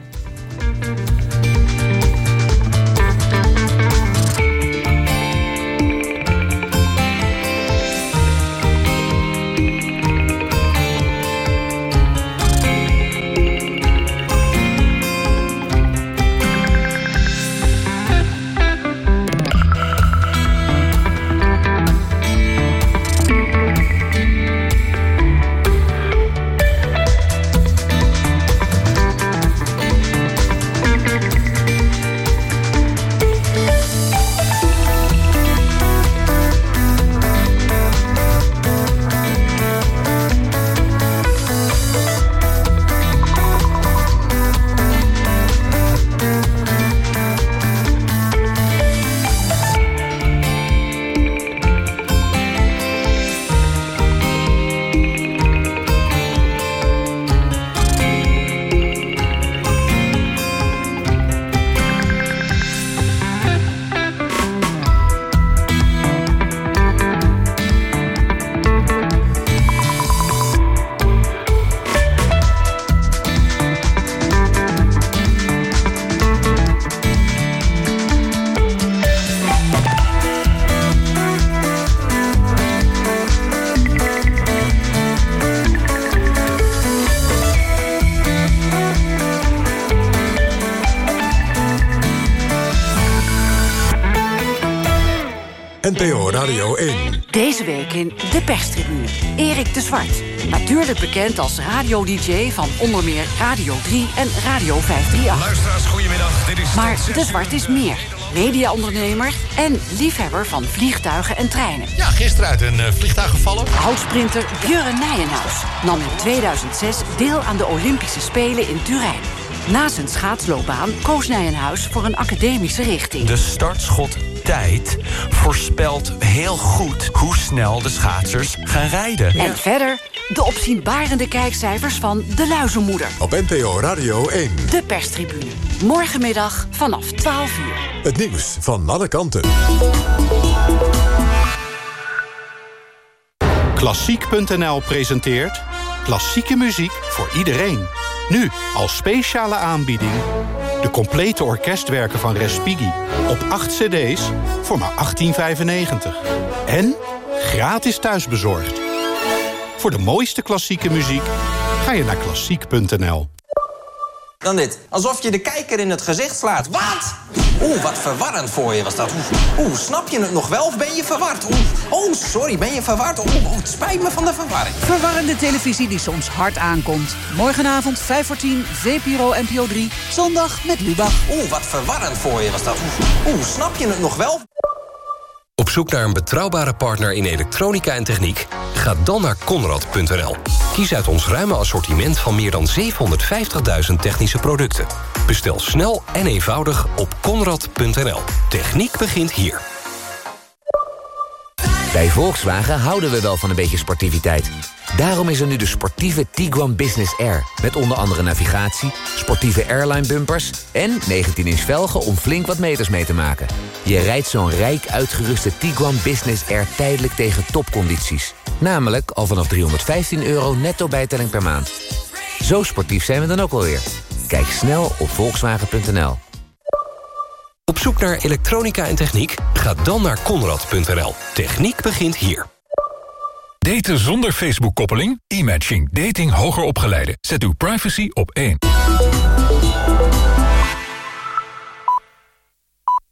Radio 1. Deze week in de perstribune. Erik de Zwart. Natuurlijk bekend als radio-dj van onder meer Radio 3 en Radio 538. Luisteraars, goedemiddag. Dit is maar de Zwart is meer. Mediaondernemer en liefhebber van vliegtuigen en treinen. Ja, gisteren uit een uh, vliegtuig gevallen. Oudsprinter Björn Nijenhuis nam in 2006 deel aan de Olympische Spelen in Turijn. Na zijn schaatsloopbaan koos Nijenhuis voor een academische richting. De startschot tijd voorspelt heel goed hoe snel de schaatsers gaan rijden. En verder de opzienbarende kijkcijfers van De Luizenmoeder. Op NPO Radio 1. De perstribune. Morgenmiddag vanaf 12 uur. Het nieuws van alle kanten. Klassiek.nl presenteert... Klassieke muziek voor iedereen. Nu als speciale aanbieding... de complete orkestwerken van Respighi. Op 8 cd's voor maar 18,95. En gratis thuisbezorgd. Voor de mooiste klassieke muziek ga je naar klassiek.nl. Dan dit. Alsof je de kijker in het gezicht slaat. Wat? Oeh, wat verwarrend voor je was dat. Oeh, snap je het nog wel of ben je verward? Oeh, oh, sorry, ben je verward? Oeh, oh, het spijt me van de verwarring. Verwarrende televisie die soms hard aankomt. Morgenavond 5 voor 10, VPRO NPO 3. Zondag met Lubach. Oeh, wat verwarrend voor je was dat. Oeh, snap je het nog wel? Zoek naar een betrouwbare partner in elektronica en techniek? Ga dan naar Conrad.nl. Kies uit ons ruime assortiment van meer dan 750.000 technische producten. Bestel snel en eenvoudig op Conrad.nl. Techniek begint hier. Bij Volkswagen houden we wel van een beetje sportiviteit. Daarom is er nu de sportieve Tiguan Business Air. Met onder andere navigatie, sportieve airline bumpers... en 19-inch velgen om flink wat meters mee te maken. Je rijdt zo'n rijk uitgeruste Tiguan Business Air tijdelijk tegen topcondities. Namelijk al vanaf 315 euro netto bijtelling per maand. Zo sportief zijn we dan ook alweer. Kijk snel op Volkswagen.nl. Op zoek naar elektronica en techniek? Ga dan naar Conrad.nl. Techniek begint hier. Daten zonder Facebook-koppeling? E-matching. Dating hoger opgeleide. Zet uw privacy op één.